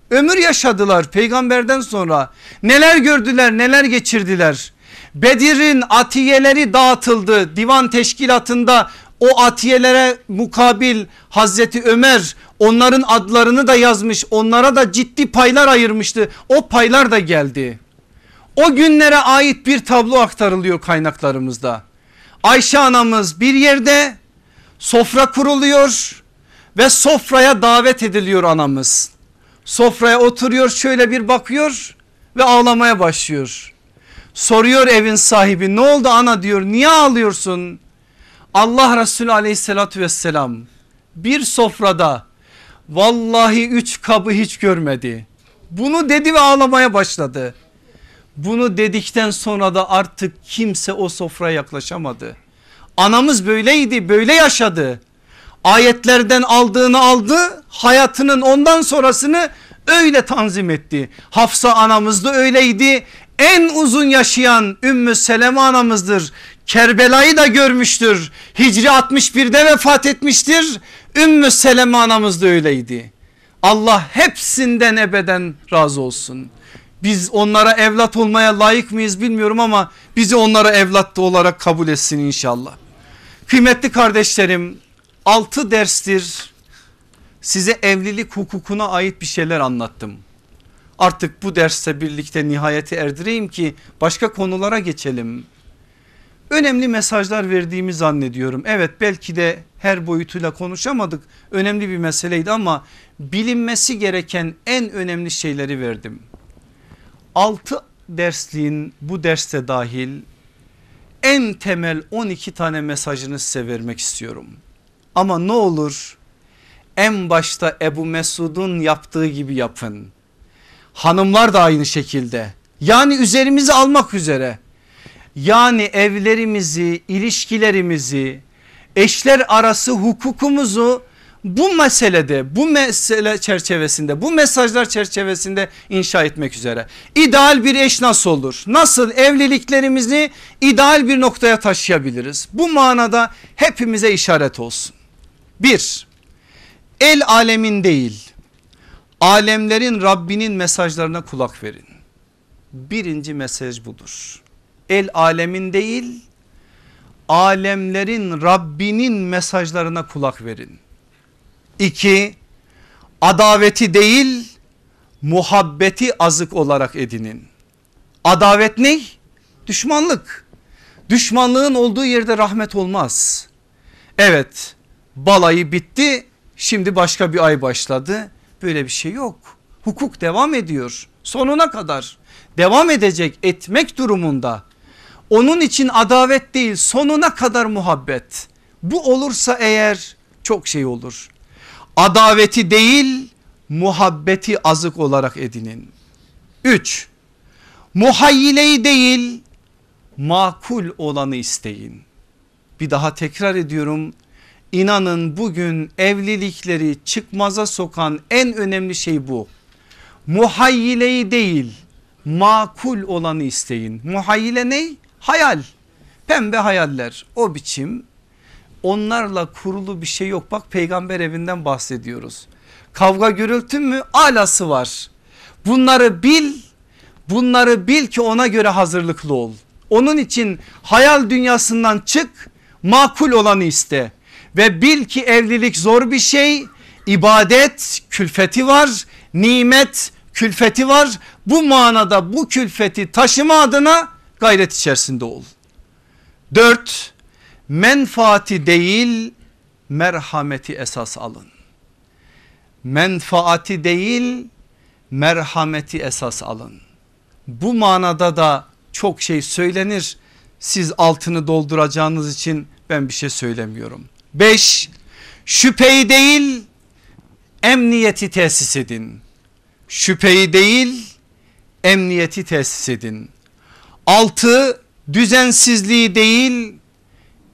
Ömür yaşadılar peygamberden sonra neler gördüler neler geçirdiler. Bedir'in atiyeleri dağıtıldı divan teşkilatında o atiyelere mukabil Hazreti Ömer onların adlarını da yazmış onlara da ciddi paylar ayırmıştı o paylar da geldi. O günlere ait bir tablo aktarılıyor kaynaklarımızda. Ayşe anamız bir yerde sofra kuruluyor ve sofraya davet ediliyor anamız. Sofraya oturuyor şöyle bir bakıyor ve ağlamaya başlıyor. Soruyor evin sahibi ne oldu ana diyor niye ağlıyorsun? Allah Resulü aleyhissalatü vesselam bir sofrada vallahi üç kabı hiç görmedi. Bunu dedi ve ağlamaya başladı. Bunu dedikten sonra da artık kimse o sofraya yaklaşamadı. Anamız böyleydi böyle yaşadı. Ayetlerden aldığını aldı hayatının ondan sonrasını öyle tanzim etti. Hafsa anamız da öyleydi. En uzun yaşayan Ümmü Seleme anamızdır. Kerbela'yı da görmüştür. Hicri 61'de vefat etmiştir. Ümmü Seleme anamız da öyleydi. Allah hepsinden ebeden razı olsun. Biz onlara evlat olmaya layık mıyız bilmiyorum ama bizi onlara evlat olarak kabul etsin inşallah. Kıymetli kardeşlerim 6 derstir size evlilik hukukuna ait bir şeyler anlattım. Artık bu derste birlikte nihayeti erdireyim ki başka konulara geçelim. Önemli mesajlar verdiğimi zannediyorum. Evet belki de her boyutuyla konuşamadık. Önemli bir meseleydi ama bilinmesi gereken en önemli şeyleri verdim. 6 dersliğin bu derste dahil en temel 12 tane mesajını size vermek istiyorum. Ama ne olur en başta Ebu Mesud'un yaptığı gibi yapın. Hanımlar da aynı şekilde yani üzerimizi almak üzere yani evlerimizi ilişkilerimizi eşler arası hukukumuzu bu meselede bu mesele çerçevesinde bu mesajlar çerçevesinde inşa etmek üzere. İdeal bir eş nasıl olur? Nasıl evliliklerimizi ideal bir noktaya taşıyabiliriz? Bu manada hepimize işaret olsun. Bir, el alemin değil alemlerin Rabbinin mesajlarına kulak verin. Birinci mesaj budur. El alemin değil alemlerin Rabbinin mesajlarına kulak verin. İki adaveti değil muhabbeti azık olarak edinin. Adavet ne? Düşmanlık. Düşmanlığın olduğu yerde rahmet olmaz. Evet balayı bitti şimdi başka bir ay başladı. Böyle bir şey yok. Hukuk devam ediyor sonuna kadar devam edecek etmek durumunda. Onun için adavet değil sonuna kadar muhabbet. Bu olursa eğer çok şey olur. Adaveti değil muhabbeti azık olarak edinin. 3. Muhayyileyi değil makul olanı isteyin. Bir daha tekrar ediyorum. İnanın bugün evlilikleri çıkmaza sokan en önemli şey bu. Muhayyileyi değil makul olanı isteyin. Muhayyile ne? Hayal. Pembe hayaller o biçim onlarla kurulu bir şey yok. Bak peygamber evinden bahsediyoruz. Kavga gürültü mü? Alası var. Bunları bil bunları bil ki ona göre hazırlıklı ol. Onun için hayal dünyasından çık makul olanı iste. Ve bil ki evlilik zor bir şey ibadet külfeti var nimet külfeti var. Bu manada bu külfeti taşıma adına gayret içerisinde ol. Dört menfaati değil merhameti esas alın. menfaati değil merhameti esas alın. Bu manada da çok şey söylenir. Siz altını dolduracağınız için ben bir şey söylemiyorum. 5. Şüpheyi değil emniyeti tesis edin. Şüpheyi değil emniyeti tesis edin. 6. Düzensizliği değil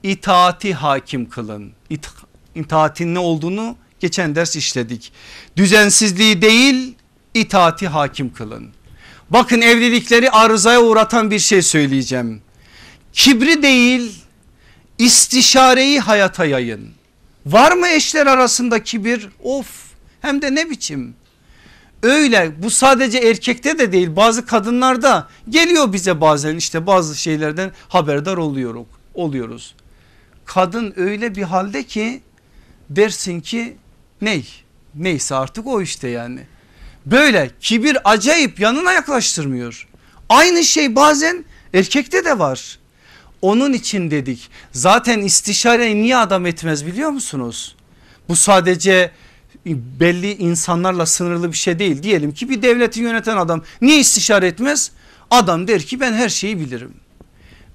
itaati hakim kılın. İta itaatin ne olduğunu geçen ders işledik. Düzensizliği değil itaati hakim kılın. Bakın evlilikleri arızaya uğratan bir şey söyleyeceğim. Kibri değil istişareyi hayata yayın. Var mı eşler arasında kibir? Of hem de ne biçim. Öyle bu sadece erkekte de değil bazı kadınlarda geliyor bize bazen işte bazı şeylerden haberdar oluyoruz. oluyoruz. Kadın öyle bir halde ki dersin ki ney neyse artık o işte yani. Böyle kibir acayip yanına yaklaştırmıyor. Aynı şey bazen erkekte de var. Onun için dedik zaten istişareyi niye adam etmez biliyor musunuz? Bu sadece belli insanlarla sınırlı bir şey değil. Diyelim ki bir devleti yöneten adam niye istişare etmez? Adam der ki ben her şeyi bilirim.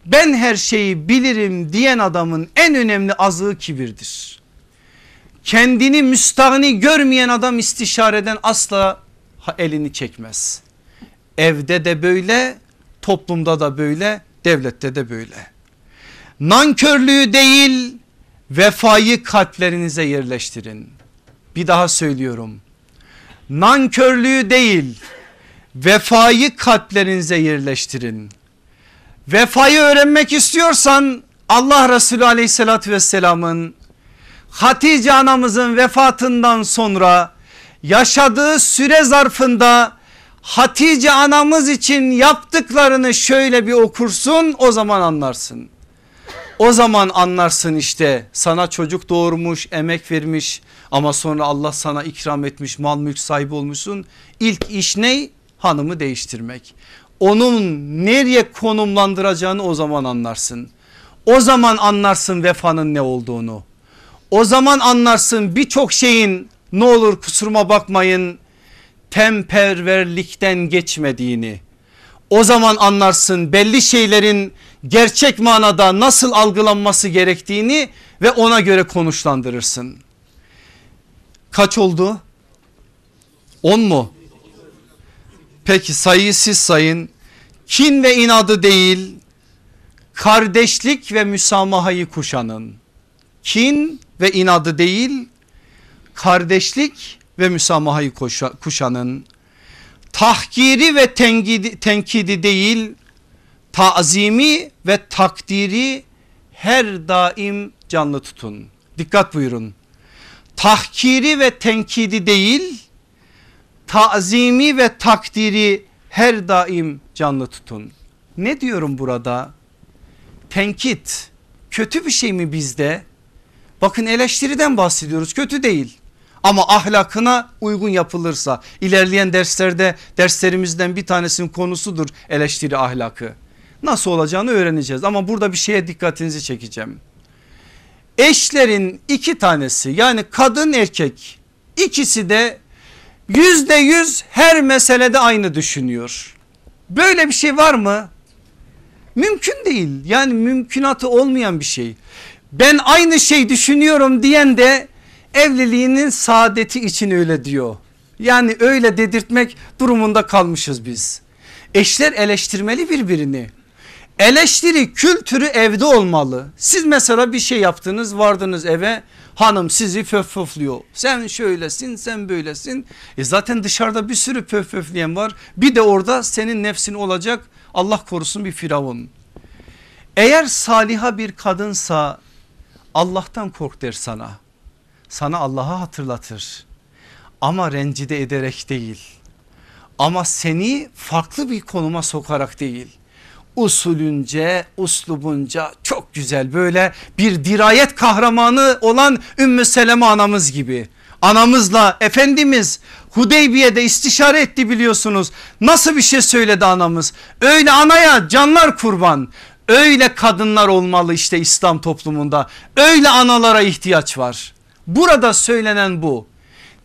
Ben her şeyi bilirim diyen adamın en önemli azığı kibirdir. Kendini müstahni görmeyen adam istişareden asla elini çekmez. Evde de böyle toplumda da böyle devlette de böyle. Nankörlüğü değil vefayı kalplerinize yerleştirin. Bir daha söylüyorum. Nankörlüğü değil vefayı kalplerinize yerleştirin. Vefayı öğrenmek istiyorsan Allah Resulü aleyhissalatü vesselamın Hatice anamızın vefatından sonra yaşadığı süre zarfında Hatice anamız için yaptıklarını şöyle bir okursun o zaman anlarsın. O zaman anlarsın işte sana çocuk doğurmuş emek vermiş ama sonra Allah sana ikram etmiş mal mülk sahibi olmuşsun. İlk iş ne? Hanımı değiştirmek. Onun nereye konumlandıracağını o zaman anlarsın. O zaman anlarsın vefanın ne olduğunu. O zaman anlarsın birçok şeyin ne olur kusuruma bakmayın temperverlikten geçmediğini. O zaman anlarsın belli şeylerin gerçek manada nasıl algılanması gerektiğini ve ona göre konuşlandırırsın. Kaç oldu? 10 mu? Peki sayıyı siz sayın. Kin ve inadı değil kardeşlik ve müsamahayı kuşanın. Kin ve inadı değil kardeşlik ve müsamahayı kuşanın. Tahkiri ve tenkidi, tenkidi değil tazimi ve takdiri her daim canlı tutun. Dikkat buyurun. Tahkiri ve tenkidi değil tazimi ve takdiri her daim canlı tutun. Ne diyorum burada? Tenkit kötü bir şey mi bizde? Bakın eleştiriden bahsediyoruz kötü değil. Ama ahlakına uygun yapılırsa ilerleyen derslerde derslerimizden bir tanesinin konusudur eleştiri ahlakı. Nasıl olacağını öğreneceğiz ama burada bir şeye dikkatinizi çekeceğim. Eşlerin iki tanesi yani kadın erkek ikisi de yüzde yüz her meselede aynı düşünüyor. Böyle bir şey var mı? Mümkün değil yani mümkünatı olmayan bir şey. Ben aynı şey düşünüyorum diyen de evliliğinin saadeti için öyle diyor. Yani öyle dedirtmek durumunda kalmışız biz. Eşler eleştirmeli birbirini. Eleştiri kültürü evde olmalı. Siz mesela bir şey yaptınız vardınız eve hanım sizi pöf pöflüyor. Sen şöylesin sen böylesin. E zaten dışarıda bir sürü pöf pöfleyen var. Bir de orada senin nefsin olacak Allah korusun bir firavun. Eğer saliha bir kadınsa Allah'tan kork der sana. Sana Allah'ı hatırlatır. Ama rencide ederek değil. Ama seni farklı bir konuma sokarak değil usulünce uslubunca çok güzel böyle bir dirayet kahramanı olan Ümmü Seleme anamız gibi. Anamızla Efendimiz Hudeybiye'de istişare etti biliyorsunuz. Nasıl bir şey söyledi anamız? Öyle anaya canlar kurban. Öyle kadınlar olmalı işte İslam toplumunda. Öyle analara ihtiyaç var. Burada söylenen bu.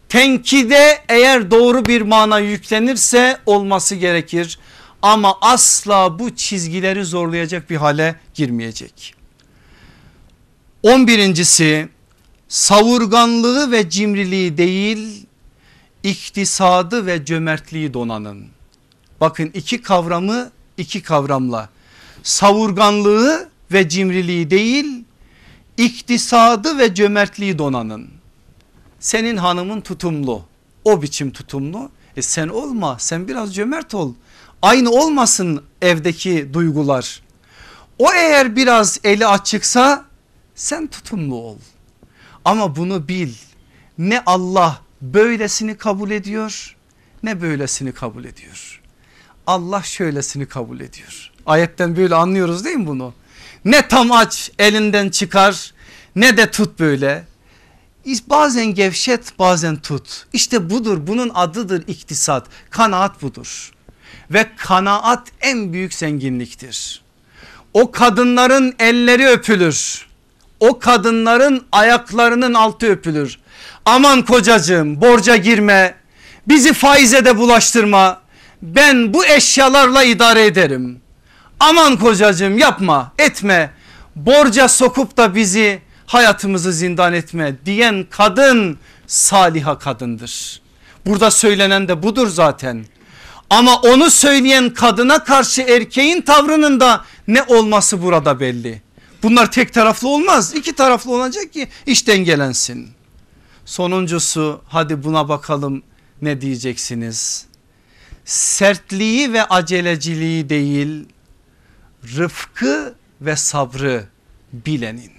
Tenkide eğer doğru bir mana yüklenirse olması gerekir. Ama asla bu çizgileri zorlayacak bir hale girmeyecek. 11.si savurganlığı ve cimriliği değil iktisadı ve cömertliği donanın. Bakın iki kavramı iki kavramla savurganlığı ve cimriliği değil iktisadı ve cömertliği donanın. Senin hanımın tutumlu o biçim tutumlu e sen olma sen biraz cömert ol. Aynı olmasın evdeki duygular. O eğer biraz eli açıksa sen tutumlu ol. Ama bunu bil ne Allah böylesini kabul ediyor ne böylesini kabul ediyor. Allah şöylesini kabul ediyor. Ayetten böyle anlıyoruz değil mi bunu? Ne tam aç elinden çıkar ne de tut böyle. Bazen gevşet bazen tut. İşte budur bunun adıdır iktisat. Kanaat budur. Ve kanaat en büyük zenginliktir. O kadınların elleri öpülür. O kadınların ayaklarının altı öpülür. Aman kocacığım borca girme. Bizi faize de bulaştırma. Ben bu eşyalarla idare ederim. Aman kocacığım yapma etme. Borca sokup da bizi hayatımızı zindan etme diyen kadın saliha kadındır. Burada söylenen de budur zaten. Ama onu söyleyen kadına karşı erkeğin tavrının da ne olması burada belli. Bunlar tek taraflı olmaz. iki taraflı olacak ki iş dengelensin. Sonuncusu hadi buna bakalım ne diyeceksiniz? Sertliği ve aceleciliği değil rıfkı ve sabrı bilenin.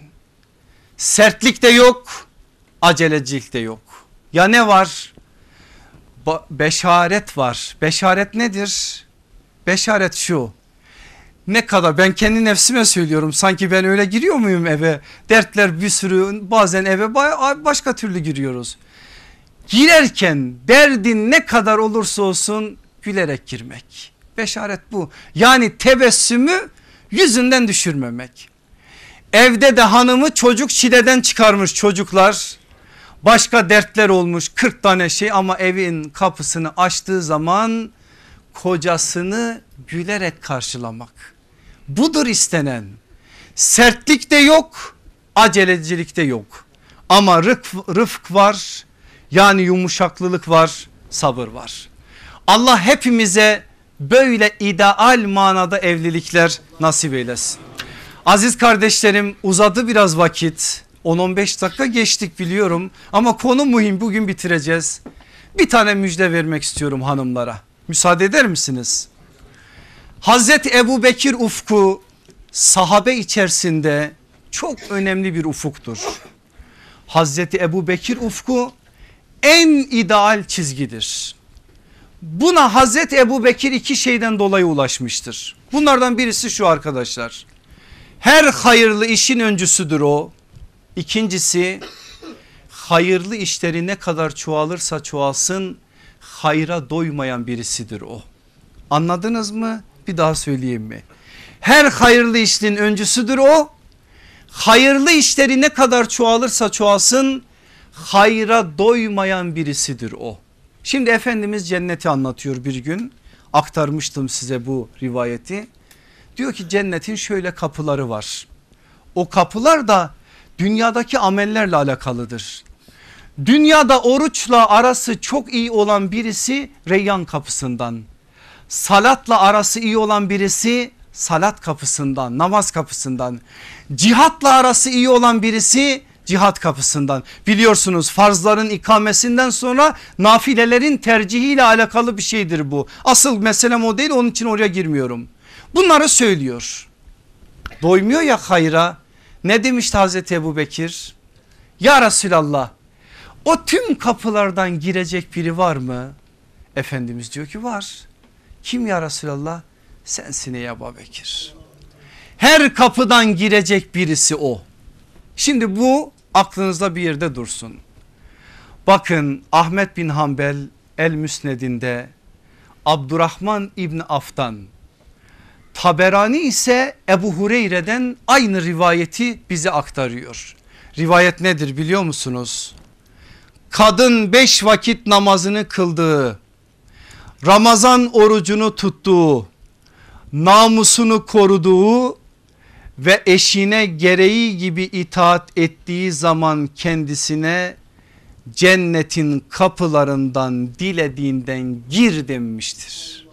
Sertlik de yok acelecilik de yok. Ya ne var? Beşaret var. Beşaret nedir? Beşaret şu ne kadar ben kendi nefsime söylüyorum sanki ben öyle giriyor muyum eve dertler bir sürü bazen eve başka türlü giriyoruz. Girerken derdin ne kadar olursa olsun gülerek girmek beşaret bu yani tebessümü yüzünden düşürmemek. Evde de hanımı çocuk çileden çıkarmış çocuklar başka dertler olmuş 40 tane şey ama evin kapısını açtığı zaman kocasını gülerek karşılamak. Budur istenen. Sertlik de yok, acelecilik de yok. Ama rıfk, rıfk var, yani yumuşaklılık var, sabır var. Allah hepimize böyle ideal manada evlilikler nasip eylesin. Aziz kardeşlerim uzadı biraz vakit 10-15 dakika geçtik biliyorum ama konu mühim bugün bitireceğiz. Bir tane müjde vermek istiyorum hanımlara müsaade eder misiniz? Hazreti Ebu Bekir ufku sahabe içerisinde çok önemli bir ufuktur. Hazreti Ebu Bekir ufku en ideal çizgidir. Buna Hazreti Ebu Bekir iki şeyden dolayı ulaşmıştır. Bunlardan birisi şu arkadaşlar. Her hayırlı işin öncüsüdür o. İkincisi hayırlı işleri ne kadar çoğalırsa çoğalsın hayra doymayan birisidir o. Anladınız mı? Bir daha söyleyeyim mi? Her hayırlı işin öncüsüdür o. Hayırlı işleri ne kadar çoğalırsa çoğalsın hayra doymayan birisidir o. Şimdi Efendimiz cenneti anlatıyor bir gün aktarmıştım size bu rivayeti. Diyor ki cennetin şöyle kapıları var. O kapılar da dünyadaki amellerle alakalıdır. Dünyada oruçla arası çok iyi olan birisi Reyyan kapısından. Salatla arası iyi olan birisi salat kapısından namaz kapısından. Cihatla arası iyi olan birisi cihat kapısından. Biliyorsunuz farzların ikamesinden sonra nafilelerin tercihiyle alakalı bir şeydir bu. Asıl meselem o değil onun için oraya girmiyorum. Bunları söylüyor. Doymuyor ya hayra. Ne demişti Hazreti Ebu Bekir? Ya Resulallah o tüm kapılardan girecek biri var mı? Efendimiz diyor ki var. Kim ya Resulallah? Sensin ey Ebu Bekir. Her kapıdan girecek birisi o. Şimdi bu aklınızda bir yerde dursun. Bakın Ahmet bin Hanbel El Müsned'inde Abdurrahman İbni Af'tan Taberani ise Ebu Hureyre'den aynı rivayeti bize aktarıyor. Rivayet nedir biliyor musunuz? kadın beş vakit namazını kıldığı, Ramazan orucunu tuttuğu, namusunu koruduğu ve eşine gereği gibi itaat ettiği zaman kendisine cennetin kapılarından dilediğinden gir denmiştir.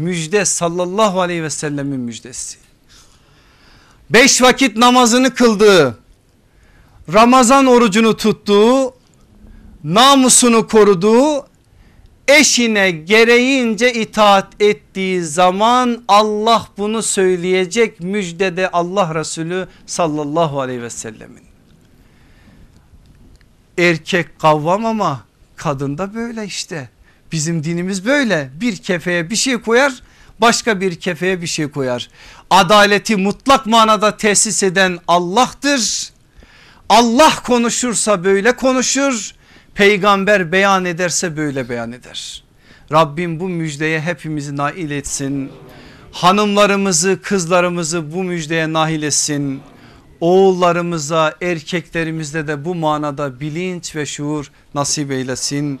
Müjde sallallahu aleyhi ve sellemin müjdesi. Beş vakit namazını kıldığı, Ramazan orucunu tuttuğu, namusunu koruduğu, eşine gereğince itaat ettiği zaman Allah bunu söyleyecek müjdede Allah Resulü sallallahu aleyhi ve sellemin. Erkek kavvam ama kadın da böyle işte. Bizim dinimiz böyle bir kefeye bir şey koyar başka bir kefeye bir şey koyar. Adaleti mutlak manada tesis eden Allah'tır. Allah konuşursa böyle konuşur. Peygamber beyan ederse böyle beyan eder. Rabbim bu müjdeye hepimizi nail etsin. Hanımlarımızı kızlarımızı bu müjdeye nail etsin. Oğullarımıza erkeklerimizde de bu manada bilinç ve şuur nasip eylesin.